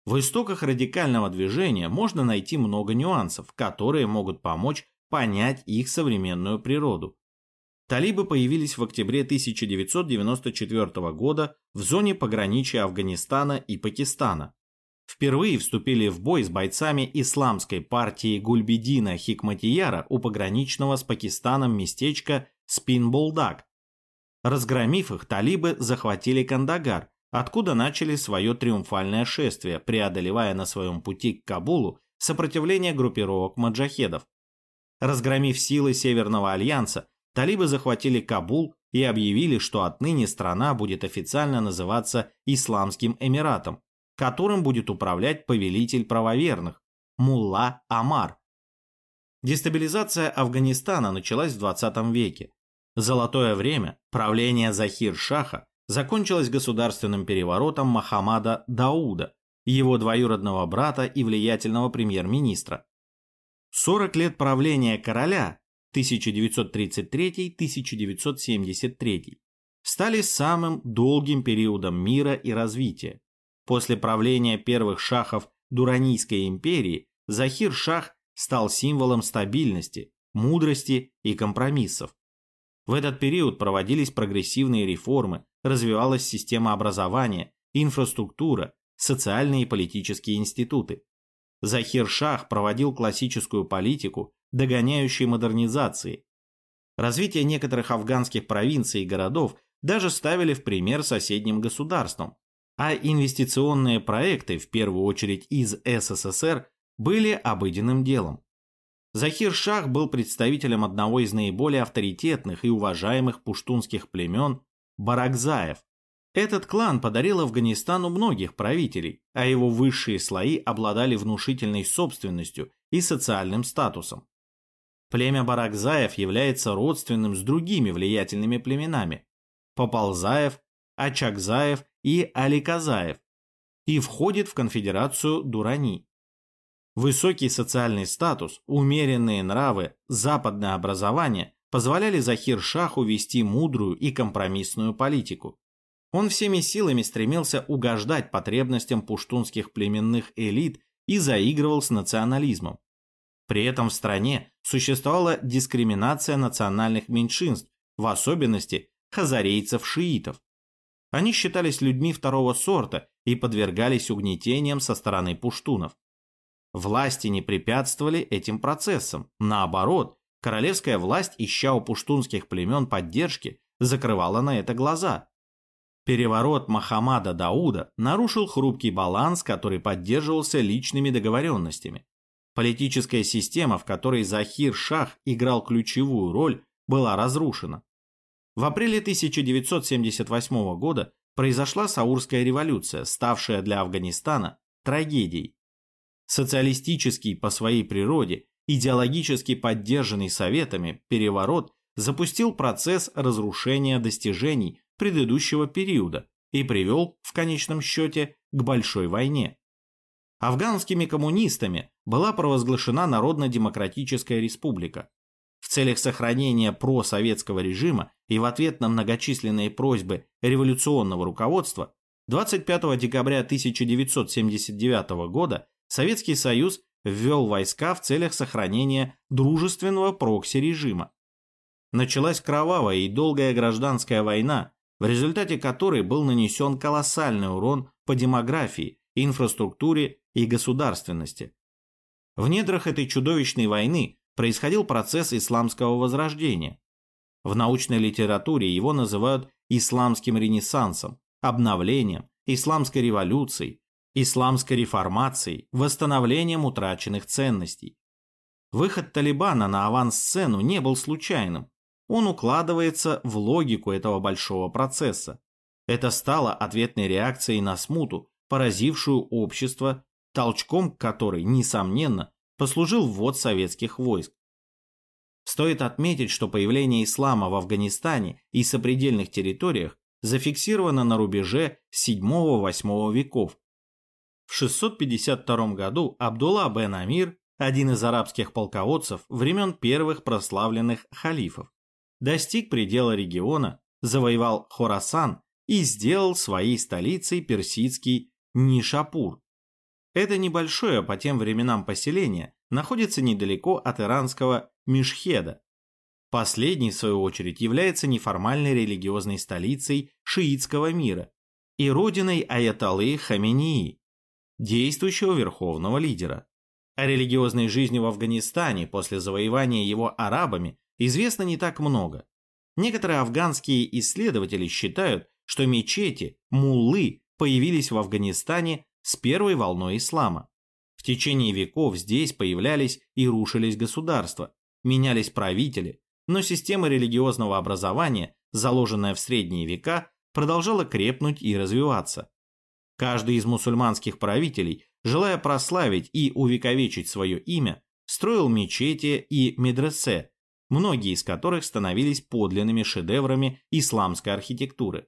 В истоках радикального движения можно найти много нюансов, которые могут помочь понять их современную природу. Талибы появились в октябре 1994 года в зоне пограничия Афганистана и Пакистана. Впервые вступили в бой с бойцами исламской партии Гульбедина Хикматияра у пограничного с Пакистаном местечка Спинболдак Разгромив их, талибы захватили Кандагар, откуда начали свое триумфальное шествие, преодолевая на своем пути к Кабулу сопротивление группировок маджахедов. Разгромив силы Северного альянса, талибы захватили Кабул и объявили, что отныне страна будет официально называться Исламским Эмиратом, которым будет управлять повелитель правоверных – Мулла Амар. Дестабилизация Афганистана началась в 20 веке, Золотое время правления Захир-Шаха закончилось государственным переворотом Махамада Дауда, его двоюродного брата и влиятельного премьер-министра. 40 лет правления короля 1933-1973 стали самым долгим периодом мира и развития. После правления первых шахов Дуранийской империи Захир-Шах стал символом стабильности, мудрости и компромиссов. В этот период проводились прогрессивные реформы, развивалась система образования, инфраструктура, социальные и политические институты. Захир Шах проводил классическую политику, догоняющей модернизации. Развитие некоторых афганских провинций и городов даже ставили в пример соседним государствам, а инвестиционные проекты, в первую очередь из СССР, были обыденным делом. Захир Шах был представителем одного из наиболее авторитетных и уважаемых пуштунских племен – Баракзаев. Этот клан подарил Афганистану многих правителей, а его высшие слои обладали внушительной собственностью и социальным статусом. Племя Баракзаев является родственным с другими влиятельными племенами – Поползаев, Ачакзаев и Аликазаев и входит в конфедерацию Дурани. Высокий социальный статус, умеренные нравы, западное образование позволяли Захир-Шаху вести мудрую и компромиссную политику. Он всеми силами стремился угождать потребностям пуштунских племенных элит и заигрывал с национализмом. При этом в стране существовала дискриминация национальных меньшинств, в особенности хазарейцев-шиитов. Они считались людьми второго сорта и подвергались угнетениям со стороны пуштунов. Власти не препятствовали этим процессам. Наоборот, королевская власть, ища у пуштунских племен поддержки, закрывала на это глаза. Переворот Махамада Дауда нарушил хрупкий баланс, который поддерживался личными договоренностями. Политическая система, в которой Захир Шах играл ключевую роль, была разрушена. В апреле 1978 года произошла Саурская революция, ставшая для Афганистана трагедией. Социалистический по своей природе, идеологически поддержанный Советами, переворот запустил процесс разрушения достижений предыдущего периода и привел, в конечном счете, к большой войне. Афганскими коммунистами была провозглашена Народно-демократическая республика. В целях сохранения просоветского режима и в ответ на многочисленные просьбы революционного руководства 25 декабря 1979 года Советский Союз ввел войска в целях сохранения дружественного прокси-режима. Началась кровавая и долгая гражданская война, в результате которой был нанесен колоссальный урон по демографии, инфраструктуре и государственности. В недрах этой чудовищной войны происходил процесс исламского возрождения. В научной литературе его называют исламским ренессансом, обновлением, исламской революцией, исламской реформацией, восстановлением утраченных ценностей. Выход Талибана на авансцену не был случайным. Он укладывается в логику этого большого процесса. Это стало ответной реакцией на смуту, поразившую общество, толчком которой, несомненно, послужил ввод советских войск. Стоит отметить, что появление ислама в Афганистане и сопредельных территориях зафиксировано на рубеже 7-8 веков. В 652 году Абдулла бен Амир, один из арабских полководцев времен первых прославленных халифов, достиг предела региона, завоевал Хорасан и сделал своей столицей персидский Нишапур. Это небольшое по тем временам поселение находится недалеко от иранского Мишхеда. Последний, в свою очередь, является неформальной религиозной столицей шиитского мира и родиной Аятоллы Хамении, действующего верховного лидера. О религиозной жизни в Афганистане после завоевания его арабами известно не так много. Некоторые афганские исследователи считают, что мечети, муллы появились в Афганистане с первой волной ислама. В течение веков здесь появлялись и рушились государства, менялись правители, но система религиозного образования, заложенная в средние века, продолжала крепнуть и развиваться. Каждый из мусульманских правителей, желая прославить и увековечить свое имя, строил мечети и медресе, многие из которых становились подлинными шедеврами исламской архитектуры.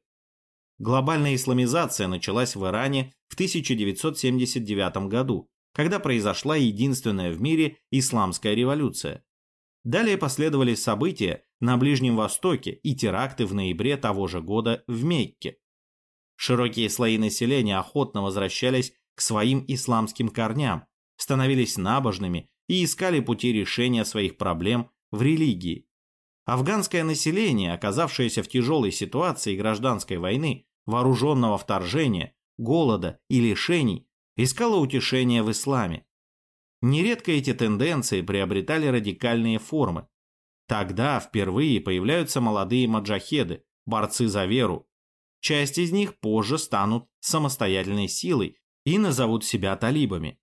Глобальная исламизация началась в Иране в 1979 году, когда произошла единственная в мире исламская революция. Далее последовали события на Ближнем Востоке и теракты в ноябре того же года в Мекке. Широкие слои населения охотно возвращались к своим исламским корням, становились набожными и искали пути решения своих проблем в религии. Афганское население, оказавшееся в тяжелой ситуации гражданской войны, вооруженного вторжения, голода и лишений, искало утешения в исламе. Нередко эти тенденции приобретали радикальные формы. Тогда впервые появляются молодые маджахеды, борцы за веру. Часть из них позже станут самостоятельной силой и назовут себя талибами.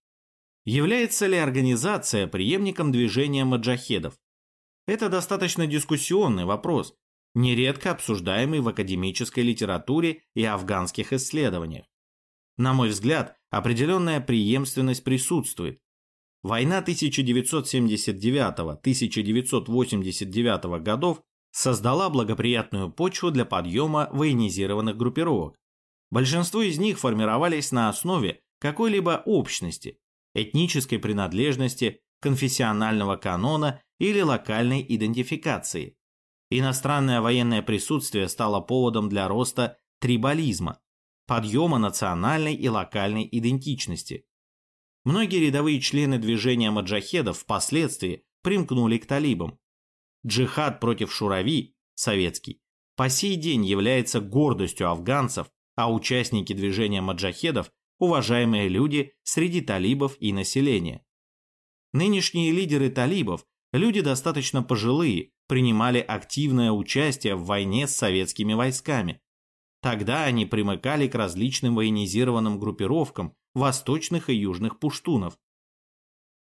Является ли организация преемником движения маджахедов? Это достаточно дискуссионный вопрос, нередко обсуждаемый в академической литературе и афганских исследованиях. На мой взгляд, определенная преемственность присутствует. Война 1979-1989 годов создала благоприятную почву для подъема военизированных группировок. Большинство из них формировались на основе какой-либо общности, этнической принадлежности, конфессионального канона или локальной идентификации. Иностранное военное присутствие стало поводом для роста трибализма, подъема национальной и локальной идентичности. Многие рядовые члены движения маджахедов впоследствии примкнули к талибам. Джихад против Шурави, советский, по сей день является гордостью афганцев, а участники движения маджахедов – уважаемые люди среди талибов и населения. Нынешние лидеры талибов – люди достаточно пожилые, принимали активное участие в войне с советскими войсками. Тогда они примыкали к различным военизированным группировкам восточных и южных пуштунов.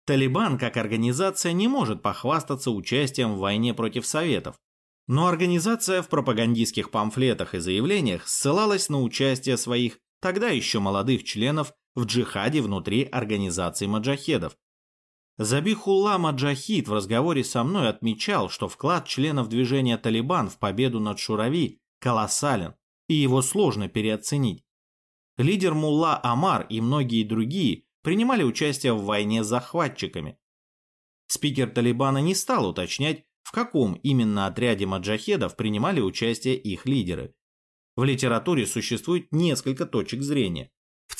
Талибан как организация не может похвастаться участием в войне против Советов, но организация в пропагандистских памфлетах и заявлениях ссылалась на участие своих тогда еще молодых членов в джихаде внутри организации маджахедов. Забихулла Маджахид в разговоре со мной отмечал, что вклад членов движения «Талибан» в победу над Шурави колоссален, и его сложно переоценить. Лидер Мулла Амар и многие другие принимали участие в войне с захватчиками. Спикер Талибана не стал уточнять, в каком именно отряде маджахедов принимали участие их лидеры. В литературе существует несколько точек зрения.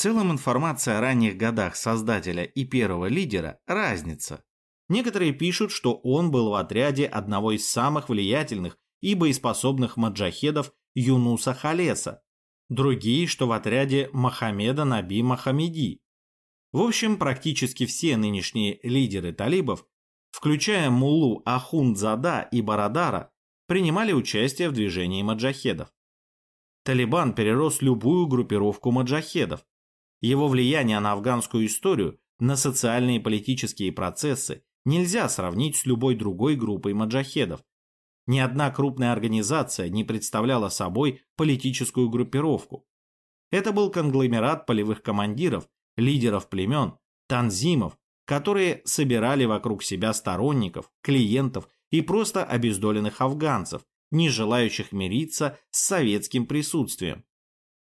Целом информация о ранних годах создателя и первого лидера – разница. Некоторые пишут, что он был в отряде одного из самых влиятельных и боеспособных маджахедов Юнуса Халеса, другие, что в отряде Мохаммеда Наби Мохаммеди. В общем, практически все нынешние лидеры талибов, включая Муллу Ахундзада и Барадара, принимали участие в движении маджахедов. Талибан перерос любую группировку маджахедов, его влияние на афганскую историю, на социальные и политические процессы нельзя сравнить с любой другой группой маджахедов. Ни одна крупная организация не представляла собой политическую группировку. Это был конгломерат полевых командиров, лидеров племен, танзимов, которые собирали вокруг себя сторонников, клиентов и просто обездоленных афганцев, не желающих мириться с советским присутствием.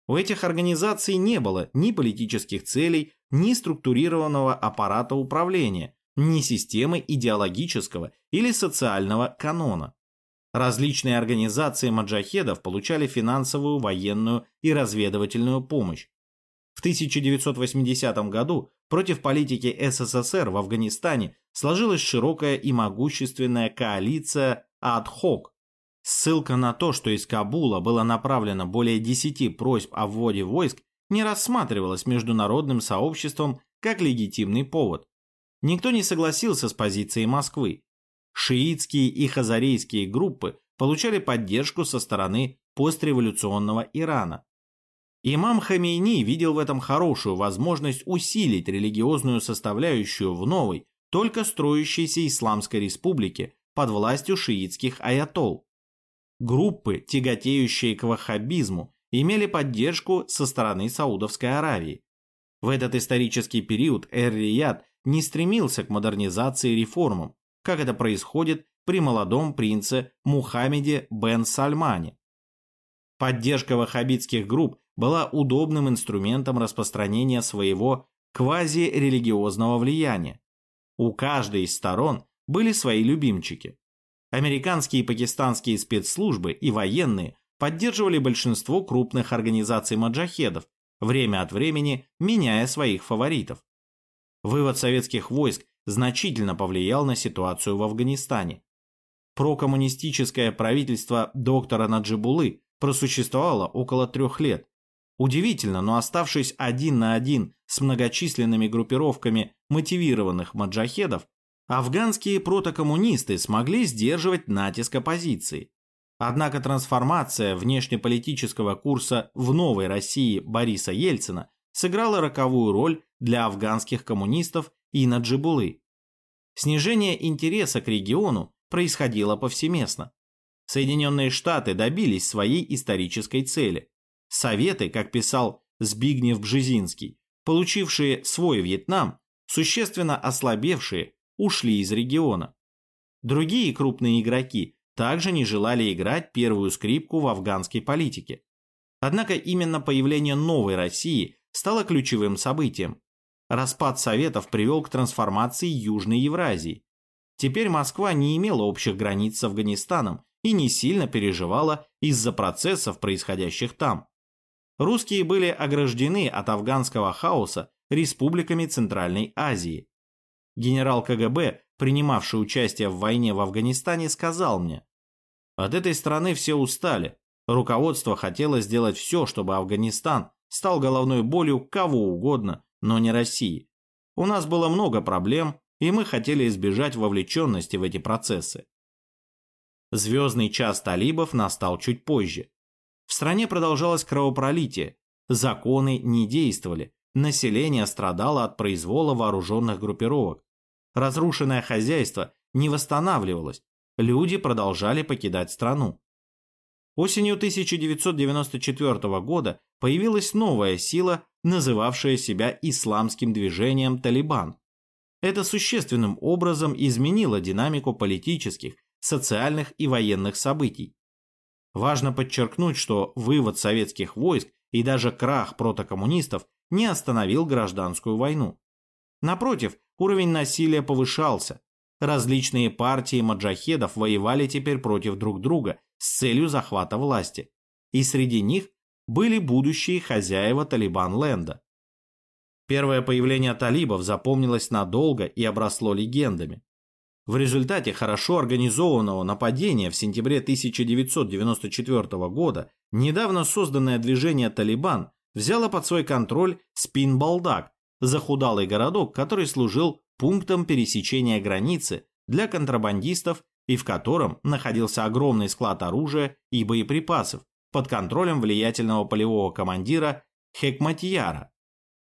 У этих организаций не было ни политических целей, ни структурированного аппарата управления, ни системы идеологического или социального канона. Различные организации маджахедов получали финансовую, военную и разведывательную помощь. В 1980 году против политики СССР в Афганистане сложилась широкая и могущественная коалиция ад-хок, Ссылка на то, что из Кабула было направлено более 10 просьб о вводе войск, не рассматривалась международным сообществом как легитимный повод. Никто не согласился с позицией Москвы. Шиитские и хазарейские группы получали поддержку со стороны постреволюционного Ирана. Имам Хамейни видел в этом хорошую возможность усилить религиозную составляющую в новой, только строящейся Исламской республике под властью шиитских аятол. Группы, тяготеющие к ваххабизму, имели поддержку со стороны Саудовской Аравии. В этот исторический период Эр-Рияд не стремился к модернизации и реформам, как это происходит при молодом принце Мухаммеде бен Сальмане. Поддержка ваххабитских групп была удобным инструментом распространения своего квазирелигиозного влияния. У каждой из сторон были свои любимчики. Американские и пакистанские спецслужбы и военные поддерживали большинство крупных организаций маджахедов, время от времени меняя своих фаворитов. Вывод советских войск значительно повлиял на ситуацию в Афганистане. Прокоммунистическое правительство доктора Наджибулы просуществовало около трех лет. Удивительно, но оставшись один на один с многочисленными группировками мотивированных маджахедов, афганские протокоммунисты смогли сдерживать натиск оппозиции. Однако трансформация внешнеполитического курса в новой России Бориса Ельцина сыграла роковую роль для афганских коммунистов и Наджибулы. Снижение интереса к региону происходило повсеместно. Соединенные Штаты добились своей исторической цели. Советы, как писал Збигнев Бжезинский, получившие свой Вьетнам, существенно ослабевшие, ушли из региона. Другие крупные игроки также не желали играть первую скрипку в афганской политике. Однако именно появление новой России стало ключевым событием. Распад Советов привел к трансформации Южной Евразии. Теперь Москва не имела общих границ с Афганистаном и не сильно переживала из-за процессов, происходящих там. Русские были ограждены от афганского хаоса республиками Центральной Азии. Генерал КГБ, принимавший участие в войне в Афганистане, сказал мне, «От этой страны все устали. Руководство хотело сделать все, чтобы Афганистан стал головной болью кого угодно, но не России. У нас было много проблем, и мы хотели избежать вовлеченности в эти процессы. Звездный час талибов настал чуть позже. В стране продолжалось кровопролитие, законы не действовали, население страдало от произвола вооруженных группировок, разрушенное хозяйство не восстанавливалось, люди продолжали покидать страну. Осенью 1994 года появилась новая сила, называвшая себя исламским движением «Талибан». Это существенным образом изменило динамику политических, социальных и военных событий. Важно подчеркнуть, что вывод советских войск и даже крах протокоммунистов не остановил гражданскую войну. Напротив, уровень насилия повышался. Различные партии маджахедов воевали теперь против друг друга с целью захвата власти. И среди них были будущие хозяева Талибан-ленда. Первое появление талибов запомнилось надолго и обросло легендами. В результате хорошо организованного нападения в сентябре 1994 года недавно созданное движение «Талибан» взяло под свой контроль Спин-Балдак, захудалый городок, который служил пунктом пересечения границы для контрабандистов и в котором находился огромный склад оружия и боеприпасов под контролем влиятельного полевого командира Хекматьяра.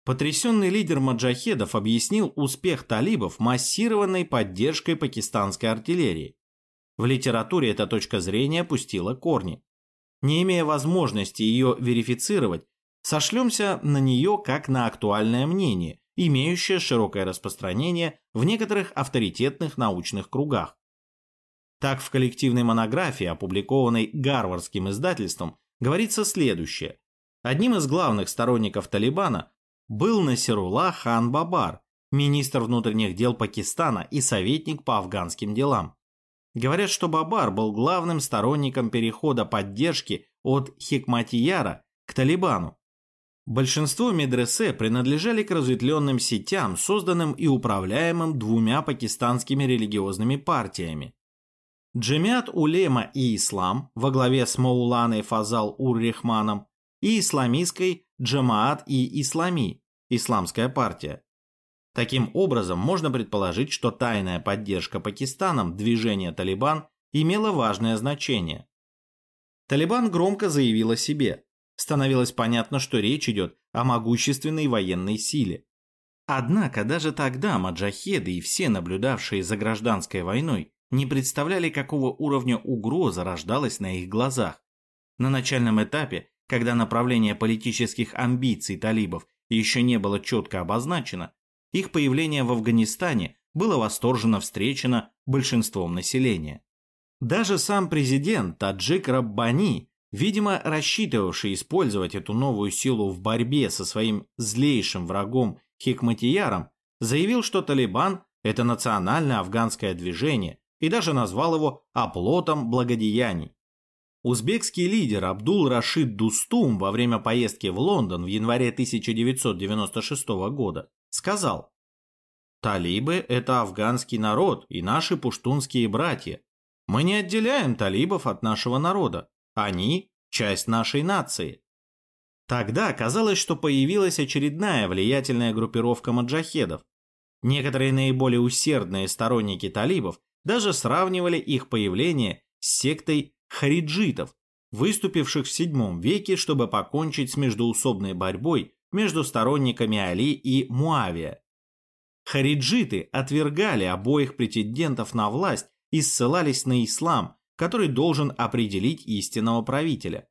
Потрясенный лидер маджахедов объяснил успех талибов массированной поддержкой пакистанской артиллерии. В литературе эта точка зрения пустила корни. Не имея возможности ее верифицировать, сошлемся на нее как на актуальное мнение, имеющее широкое распространение в некоторых авторитетных научных кругах. Так в коллективной монографии, опубликованной Гарвардским издательством, говорится следующее. Одним из главных сторонников Талибана был Насирула хан Бабар, министр внутренних дел Пакистана и советник по афганским делам. Говорят, что Бабар был главным сторонником перехода поддержки от Хикматияра к Талибану. Большинство медресе принадлежали к разветвленным сетям, созданным и управляемым двумя пакистанскими религиозными партиями. Джемиат Улема и Ислам во главе с Мауланой Фазал Ур-Рехманом и исламистской Джамаат и Ислами, исламская партия. Таким образом, можно предположить, что тайная поддержка Пакистаном движения «Талибан» имела важное значение. Талибан громко заявил о себе. Становилось понятно, что речь идет о могущественной военной силе. Однако даже тогда маджахеды и все наблюдавшие за гражданской войной не представляли, какого уровня угроза рождалась на их глазах. На начальном этапе когда направление политических амбиций талибов еще не было четко обозначено, их появление в Афганистане было восторженно встречено большинством населения. Даже сам президент Таджик Раббани, видимо рассчитывавший использовать эту новую силу в борьбе со своим злейшим врагом Хикматияром, заявил, что Талибан – это национальное афганское движение и даже назвал его оплотом благодеяний. Узбекский лидер Абдул-Рашид Дустум во время поездки в Лондон в январе 1996 года сказал «Талибы – это афганский народ и наши пуштунские братья. Мы не отделяем талибов от нашего народа. Они – часть нашей нации». Тогда казалось, что появилась очередная влиятельная группировка маджахедов. Некоторые наиболее усердные сторонники талибов даже сравнивали их появление с сектой хариджитов, выступивших в VII веке, чтобы покончить с междоусобной борьбой между сторонниками Али и Муавия. Хариджиты отвергали обоих претендентов на власть и ссылались на ислам, который должен определить истинного правителя.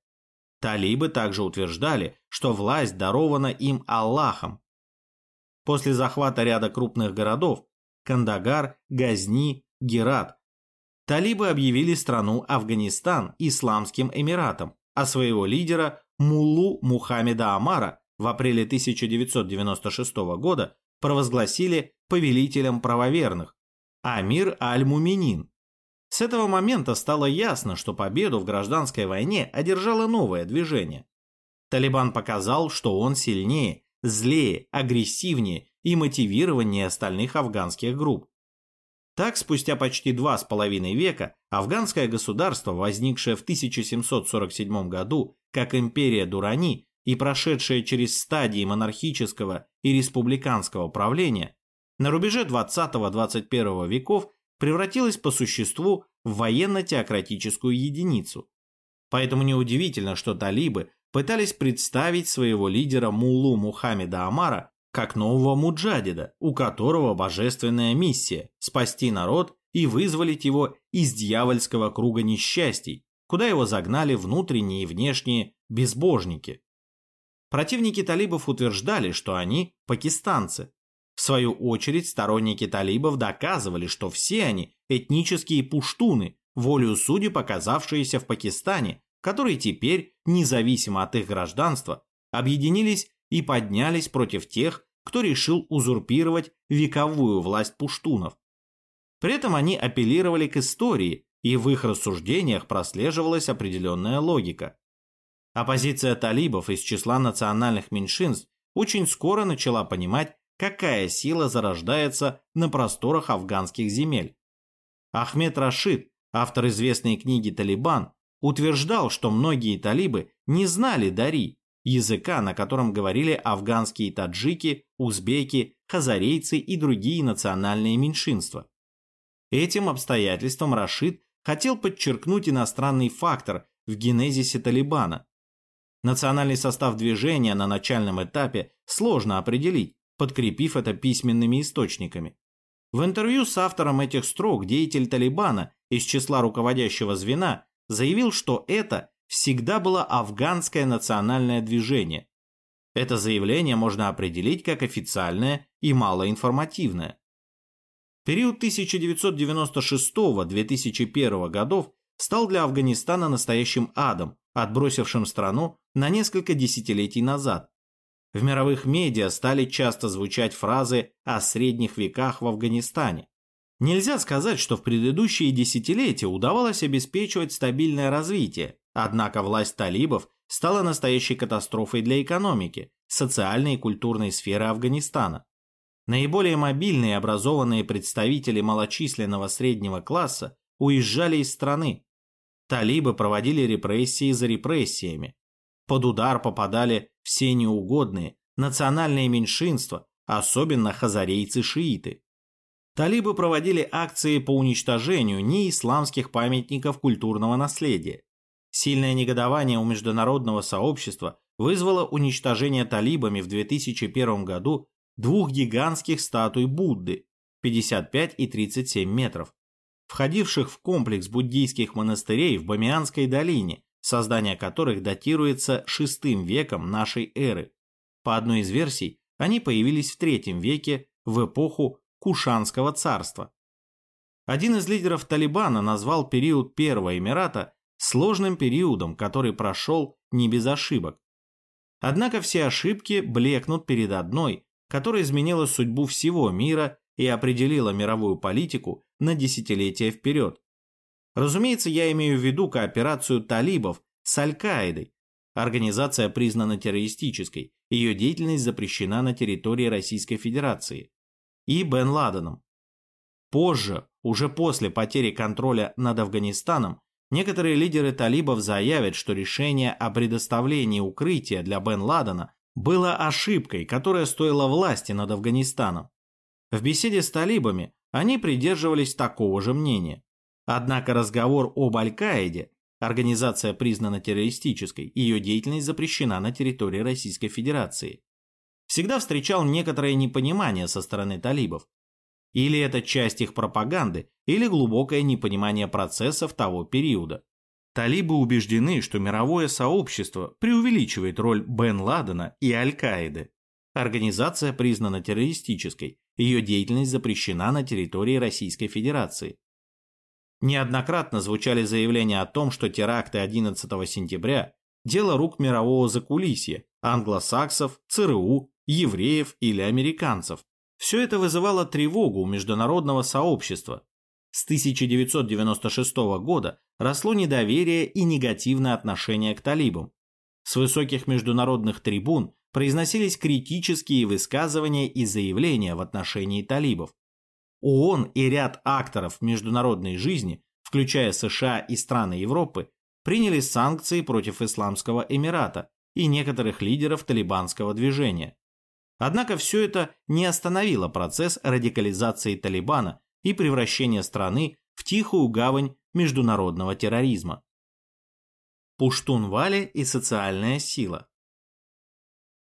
Талибы также утверждали, что власть дарована им Аллахом. После захвата ряда крупных городов – Кандагар, Газни, Герат талибы объявили страну Афганистан Исламским Эмиратом, а своего лидера Муллу Мухаммеда Амара в апреле 1996 года провозгласили повелителем правоверных, Амир Аль-Муминин. С этого момента стало ясно, что победу в гражданской войне одержало новое движение. Талибан показал, что он сильнее, злее, агрессивнее и мотивированнее остальных афганских групп. Так, спустя почти два с половиной века, афганское государство, возникшее в 1747 году как империя Дурани и прошедшее через стадии монархического и республиканского правления, на рубеже 20-21 веков превратилось по существу в военно-теократическую единицу. Поэтому неудивительно, что талибы пытались представить своего лидера Мулу Мухаммеда Амара как нового муджадида, у которого божественная миссия – спасти народ и вызволить его из дьявольского круга несчастий, куда его загнали внутренние и внешние безбожники. Противники талибов утверждали, что они пакистанцы. В свою очередь сторонники талибов доказывали, что все они этнические пуштуны, волею судеб оказавшиеся в Пакистане, которые теперь, независимо от их гражданства, объединились и поднялись против тех, кто решил узурпировать вековую власть пуштунов. При этом они апеллировали к истории, и в их рассуждениях прослеживалась определенная логика. Оппозиция талибов из числа национальных меньшинств очень скоро начала понимать, какая сила зарождается на просторах афганских земель. Ахмед Рашид, автор известной книги «Талибан», утверждал, что многие талибы не знали дари, языка, на котором говорили афганские таджики, узбеки, хазарейцы и другие национальные меньшинства. Этим обстоятельством Рашид хотел подчеркнуть иностранный фактор в генезисе Талибана. Национальный состав движения на начальном этапе сложно определить, подкрепив это письменными источниками. В интервью с автором этих строк деятель Талибана из числа руководящего звена заявил, что это всегда было афганское национальное движение. Это заявление можно определить как официальное и малоинформативное. Период 1996-2001 годов стал для Афганистана настоящим адом, отбросившим страну на несколько десятилетий назад. В мировых медиа стали часто звучать фразы о средних веках в Афганистане. Нельзя сказать, что в предыдущие десятилетия удавалось обеспечивать стабильное развитие, Однако власть талибов стала настоящей катастрофой для экономики, социальной и культурной сферы Афганистана. Наиболее мобильные и образованные представители малочисленного среднего класса уезжали из страны. Талибы проводили репрессии за репрессиями. Под удар попадали все неугодные, национальные меньшинства, особенно хазарейцы-шииты. Талибы проводили акции по уничтожению неисламских памятников культурного наследия. Сильное негодование у международного сообщества вызвало уничтожение талибами в 2001 году двух гигантских статуй Будды 55 и 37 метров, входивших в комплекс буддийских монастырей в Бамианской долине, создание которых датируется VI веком нашей эры. По одной из версий, они появились в III веке в эпоху Кушанского царства. Один из лидеров Талибана назвал период Первого Эмирата сложным периодом, который прошел не без ошибок. Однако все ошибки блекнут перед одной, которая изменила судьбу всего мира и определила мировую политику на десятилетия вперед. Разумеется, я имею в виду кооперацию талибов с Аль-Каидой. Организация признана террористической, ее деятельность запрещена на территории Российской Федерации. И Бен Ладеном. Позже, уже после потери контроля над Афганистаном, Некоторые лидеры талибов заявят, что решение о предоставлении укрытия для Бен Ладена было ошибкой, которая стоила власти над Афганистаном. В беседе с талибами они придерживались такого же мнения. Однако разговор об Аль-Каиде, организация признана террористической, ее деятельность запрещена на территории Российской Федерации, всегда встречал некоторое непонимание со стороны талибов, или это часть их пропаганды, или глубокое непонимание процессов того периода. Талибы убеждены, что мировое сообщество преувеличивает роль Бен Ладена и Аль-Каиды. Организация признана террористической, ее деятельность запрещена на территории Российской Федерации. Неоднократно звучали заявления о том, что теракты 11 сентября – дело рук мирового закулисья, англосаксов, ЦРУ, евреев или американцев. Все это вызывало тревогу у международного сообщества. С 1996 года росло недоверие и негативное отношение к талибам. С высоких международных трибун произносились критические высказывания и заявления в отношении талибов. ООН и ряд акторов международной жизни, включая США и страны Европы, приняли санкции против Исламского Эмирата и некоторых лидеров талибанского движения. Однако все это не остановило процесс радикализации Талибана и превращения страны в тихую гавань международного терроризма. Пуштун-Вали и социальная сила.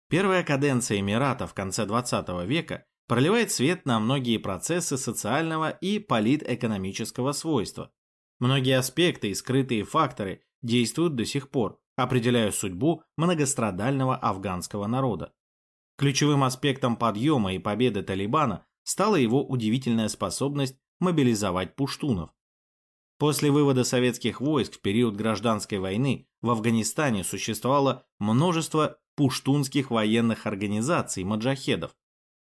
Первая каденция Эмирата в конце 20 века проливает свет на многие процессы социального и политэкономического свойства. Многие аспекты и скрытые факторы действуют до сих пор, определяя судьбу многострадального афганского народа. Ключевым аспектом подъема и победы Талибана стала его удивительная способность мобилизовать пуштунов. После вывода советских войск в период гражданской войны в Афганистане существовало множество пуштунских военных организаций маджахедов.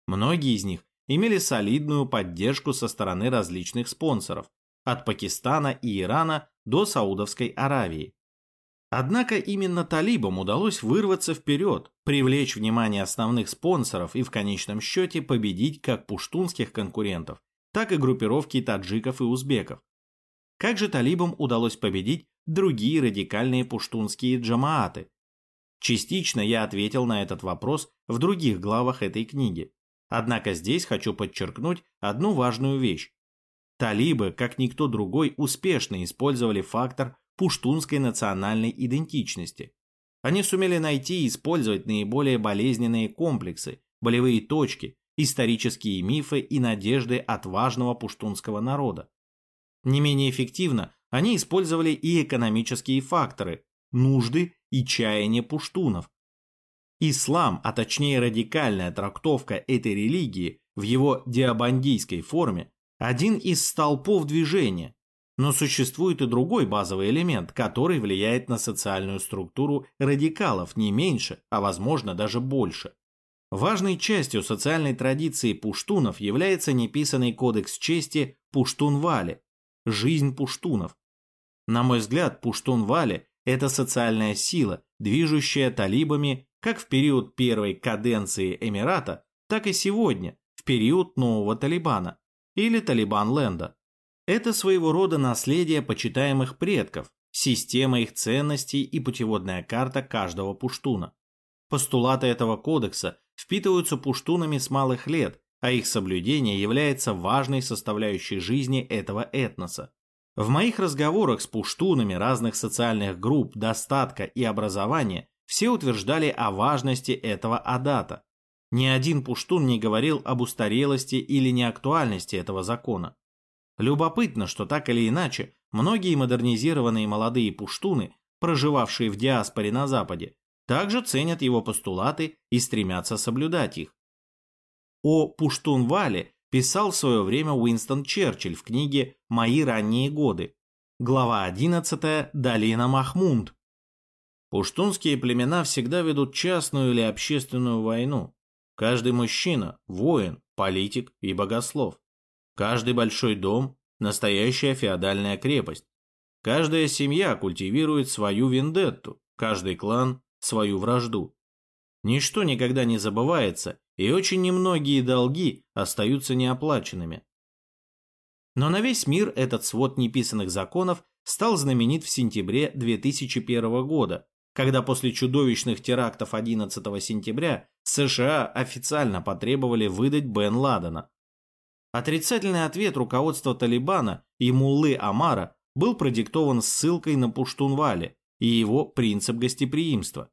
Многие из них имели солидную поддержку со стороны различных спонсоров, от Пакистана и Ирана до Саудовской Аравии. Однако именно талибам удалось вырваться вперед, привлечь внимание основных спонсоров и в конечном счете победить как пуштунских конкурентов, так и группировки таджиков и узбеков. Как же талибам удалось победить другие радикальные пуштунские джамааты? Частично я ответил на этот вопрос в других главах этой книги. Однако здесь хочу подчеркнуть одну важную вещь. Талибы, как никто другой, успешно использовали фактор пуштунской национальной идентичности. Они сумели найти и использовать наиболее болезненные комплексы, болевые точки, исторические мифы и надежды отважного пуштунского народа. Не менее эффективно они использовали и экономические факторы, нужды и чаяния пуштунов. Ислам, а точнее радикальная трактовка этой религии в его диабандийской форме, один из столпов движения, но существует и другой базовый элемент, который влияет на социальную структуру радикалов не меньше, а возможно даже больше. Важной частью социальной традиции пуштунов является неписанный кодекс чести Пуштун-Вали – жизнь пуштунов. На мой взгляд, Пуштун-Вали – это социальная сила, движущая талибами как в период первой каденции Эмирата, так и сегодня, в период нового Талибана или Талибан-Ленда. Это своего рода наследие почитаемых предков, система их ценностей и путеводная карта каждого пуштуна. Постулаты этого кодекса впитываются пуштунами с малых лет, а их соблюдение является важной составляющей жизни этого этноса. В моих разговорах с пуштунами разных социальных групп, достатка и образования все утверждали о важности этого адата. Ни один пуштун не говорил об устарелости или неактуальности этого закона. Любопытно, что так или иначе, многие модернизированные молодые пуштуны, проживавшие в диаспоре на Западе, также ценят его постулаты и стремятся соблюдать их. О Пуштун-Вале писал в свое время Уинстон Черчилль в книге «Мои ранние годы». Глава 11 «Долина Махмунд». Пуштунские племена всегда ведут частную или общественную войну, Каждый мужчина – воин, политик и богослов. Каждый большой дом – настоящая феодальная крепость. Каждая семья культивирует свою вендетту, каждый клан – свою вражду. Ничто никогда не забывается, и очень немногие долги остаются неоплаченными. Но на весь мир этот свод неписанных законов стал знаменит в сентябре 2001 года, когда после чудовищных терактов 11 сентября США официально потребовали выдать Бен Ладена. Отрицательный ответ руководства Талибана и Муллы Амара был продиктован ссылкой на Пуштунвали и его принцип гостеприимства.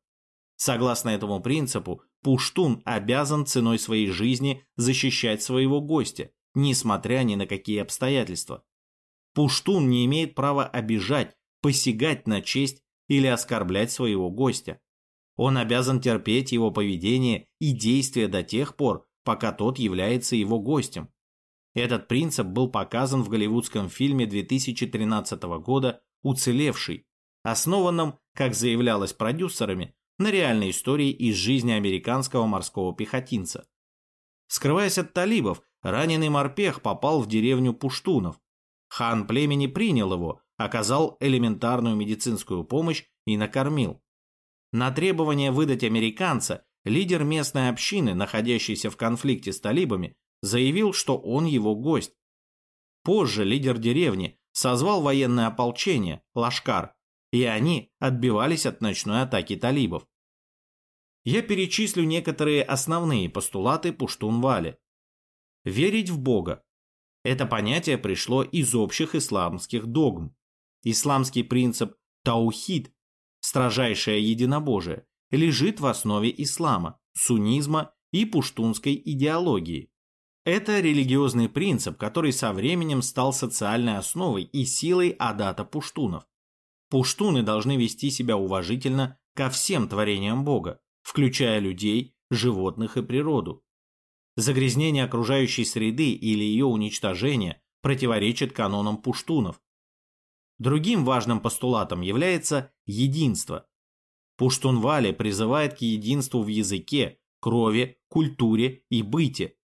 Согласно этому принципу, Пуштун обязан ценой своей жизни защищать своего гостя, несмотря ни на какие обстоятельства. Пуштун не имеет права обижать, посягать на честь или оскорблять своего гостя. Он обязан терпеть его поведение и действия до тех пор, пока тот является его гостем. Этот принцип был показан в голливудском фильме 2013 года «Уцелевший», основанном, как заявлялось продюсерами, на реальной истории из жизни американского морского пехотинца. Скрываясь от талибов, раненый морпех попал в деревню пуштунов. Хан племени принял его, оказал элементарную медицинскую помощь и накормил. На требование выдать американца лидер местной общины, находящийся в конфликте с талибами, заявил, что он его гость. Позже лидер деревни созвал военное ополчение, Лашкар, и они отбивались от ночной атаки талибов. Я перечислю некоторые основные постулаты Пуштун-Вали. Верить в Бога. Это понятие пришло из общих исламских догм. Исламский принцип таухид строжайшее единобожие, лежит в основе ислама, суннизма и пуштунской идеологии. Это религиозный принцип, который со временем стал социальной основой и силой адата пуштунов. Пуштуны должны вести себя уважительно ко всем творениям Бога, включая людей, животных и природу. Загрязнение окружающей среды или ее уничтожение противоречит канонам пуштунов. Другим важным постулатом является единство. Пуштунвали призывает к единству в языке, крови, культуре и быте.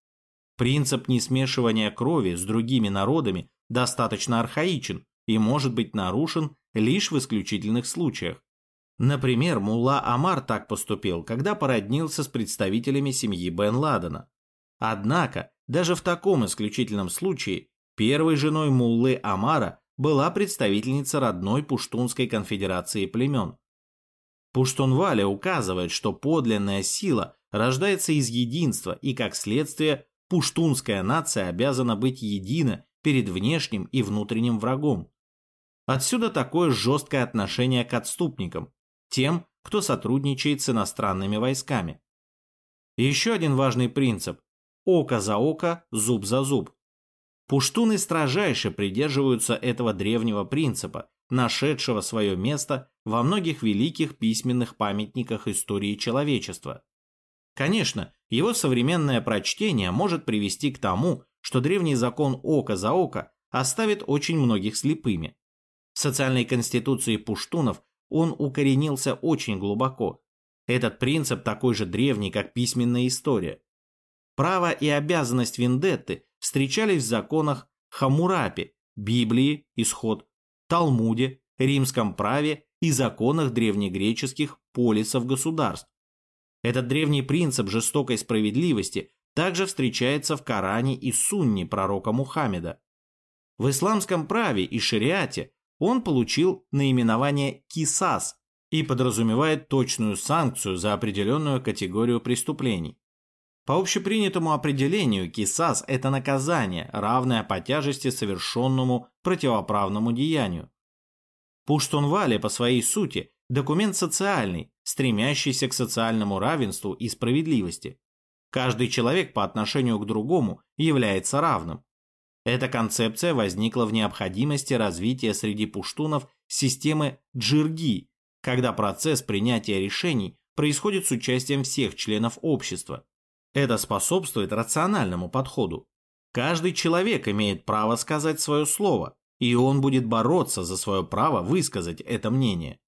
Принцип несмешивания крови с другими народами достаточно архаичен и может быть нарушен лишь в исключительных случаях. Например, Мулла Амар так поступил, когда породнился с представителями семьи Бен Ладена. Однако, даже в таком исключительном случае, первой женой Муллы Амара была представительница родной Пуштунской конфедерации племен. Пуштунвале указывает, что подлинная сила рождается из единства и, как следствие, пуштунская нация обязана быть едина перед внешним и внутренним врагом. Отсюда такое жесткое отношение к отступникам, тем, кто сотрудничает с иностранными войсками. Еще один важный принцип – око за око, зуб за зуб. Пуштуны строжайше придерживаются этого древнего принципа, нашедшего свое место во многих великих письменных памятниках истории человечества. Конечно, его современное прочтение может привести к тому, что древний закон око за око оставит очень многих слепыми. В социальной конституции пуштунов он укоренился очень глубоко. Этот принцип такой же древний, как письменная история. Право и обязанность вендетты встречались в законах Хамурапи, Библии, Исход, Талмуде, римском праве и законах древнегреческих полисов государств. Этот древний принцип жестокой справедливости также встречается в Коране и Сунне пророка Мухаммеда. В исламском праве и шариате он получил наименование «кисас» и подразумевает точную санкцию за определенную категорию преступлений. По общепринятому определению, кисас – это наказание, равное по тяжести совершенному противоправному деянию. Пуштунвали по своей сути – документ социальный, стремящийся к социальному равенству и справедливости. Каждый человек по отношению к другому является равным. Эта концепция возникла в необходимости развития среди пуштунов системы джирги, когда процесс принятия решений происходит с участием всех членов общества. Это способствует рациональному подходу. Каждый человек имеет право сказать свое слово, и он будет бороться за свое право высказать это мнение.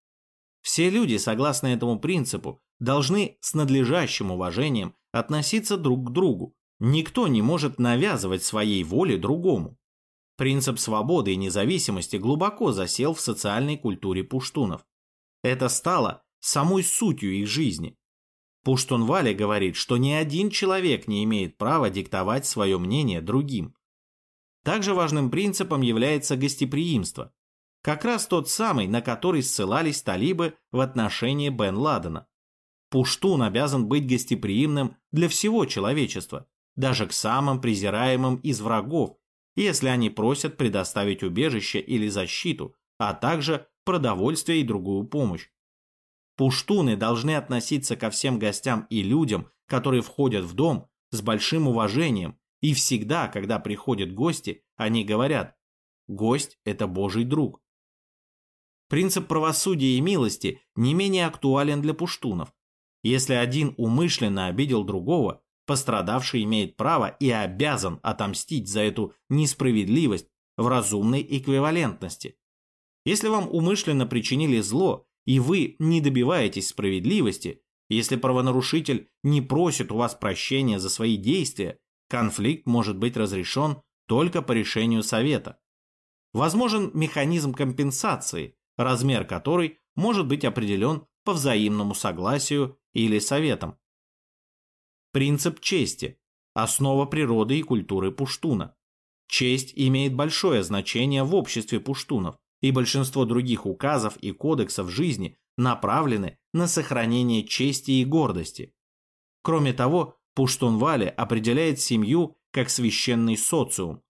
Все люди, согласно этому принципу, должны с надлежащим уважением относиться друг к другу, Никто не может навязывать своей воли другому. Принцип свободы и независимости глубоко засел в социальной культуре пуштунов. Это стало самой сутью их жизни. Пуштун-Вали говорит, что ни один человек не имеет права диктовать свое мнение другим. Также важным принципом является гостеприимство. Как раз тот самый, на который ссылались талибы в отношении Бен Ладена. Пуштун обязан быть гостеприимным для всего человечества, даже к самым презираемым из врагов, если они просят предоставить убежище или защиту, а также продовольствие и другую помощь. Пуштуны должны относиться ко всем гостям и людям, которые входят в дом, с большим уважением, и всегда, когда приходят гости, они говорят «Гость – это Божий друг». Принцип правосудия и милости не менее актуален для пуштунов. Если один умышленно обидел другого, Пострадавший имеет право и обязан отомстить за эту несправедливость в разумной эквивалентности. Если вам умышленно причинили зло, и вы не добиваетесь справедливости, если правонарушитель не просит у вас прощения за свои действия, конфликт может быть разрешен только по решению совета. Возможен механизм компенсации, размер которой может быть определен по взаимному согласию или советам. Принцип чести – основа природы и культуры пуштуна. Честь имеет большое значение в обществе пуштунов, и большинство других указов и кодексов жизни направлены на сохранение чести и гордости. Кроме того, Пуштунвали определяет семью как священный социум.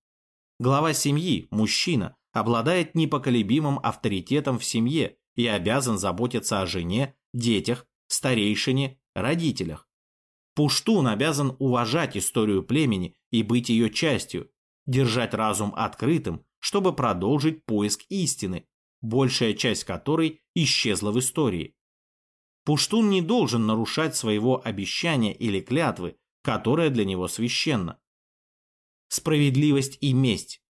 Глава семьи, мужчина, обладает непоколебимым авторитетом в семье и обязан заботиться о жене, детях, старейшине, родителях. Пуштун обязан уважать историю племени и быть ее частью, держать разум открытым, чтобы продолжить поиск истины, большая часть которой исчезла в истории. Пуштун не должен нарушать своего обещания или клятвы, которая для него священна. Справедливость и месть.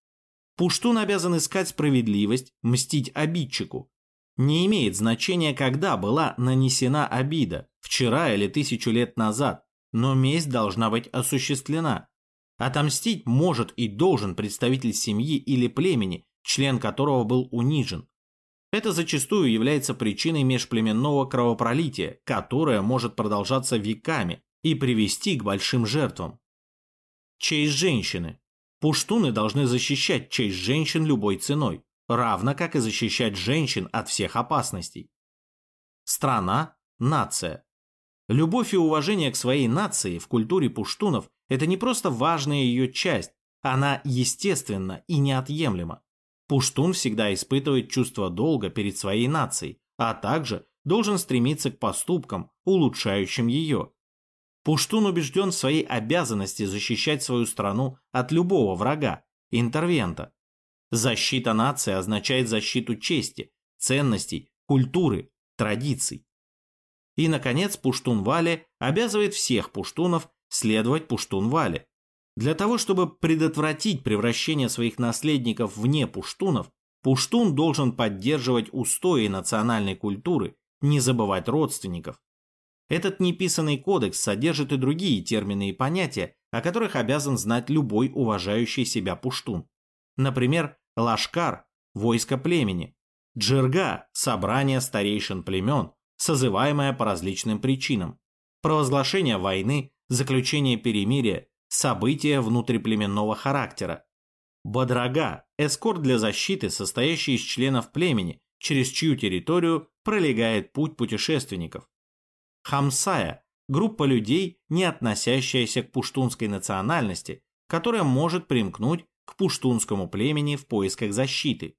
Пуштун обязан искать справедливость, мстить обидчику. Не имеет значения, когда была нанесена обида, вчера или тысячу лет назад, но месть должна быть осуществлена. Отомстить может и должен представитель семьи или племени, член которого был унижен. Это зачастую является причиной межплеменного кровопролития, которое может продолжаться веками и привести к большим жертвам. Честь женщины. Пуштуны должны защищать честь женщин любой ценой, равно как и защищать женщин от всех опасностей. Страна – нация. Любовь и уважение к своей нации в культуре пуштунов – это не просто важная ее часть, она естественна и неотъемлема. Пуштун всегда испытывает чувство долга перед своей нацией, а также должен стремиться к поступкам, улучшающим ее, Пуштун убежден в своей обязанности защищать свою страну от любого врага, интервента. Защита нации означает защиту чести, ценностей, культуры, традиций. И, наконец, Пуштун-Вале обязывает всех пуштунов следовать Пуштун-Вале. Для того, чтобы предотвратить превращение своих наследников вне пуштунов, пуштун должен поддерживать устои национальной культуры, не забывать родственников, этот неписанный кодекс содержит и другие термины и понятия, о которых обязан знать любой уважающий себя пуштун. Например, лашкар – войско племени, джирга – собрание старейшин племен, созываемое по различным причинам, провозглашение войны, заключение перемирия, события внутриплеменного характера, Бодрага – эскорт для защиты, состоящий из членов племени, через чью территорию пролегает путь путешественников. Хамсая – группа людей, не относящаяся к пуштунской национальности, которая может примкнуть к пуштунскому племени в поисках защиты.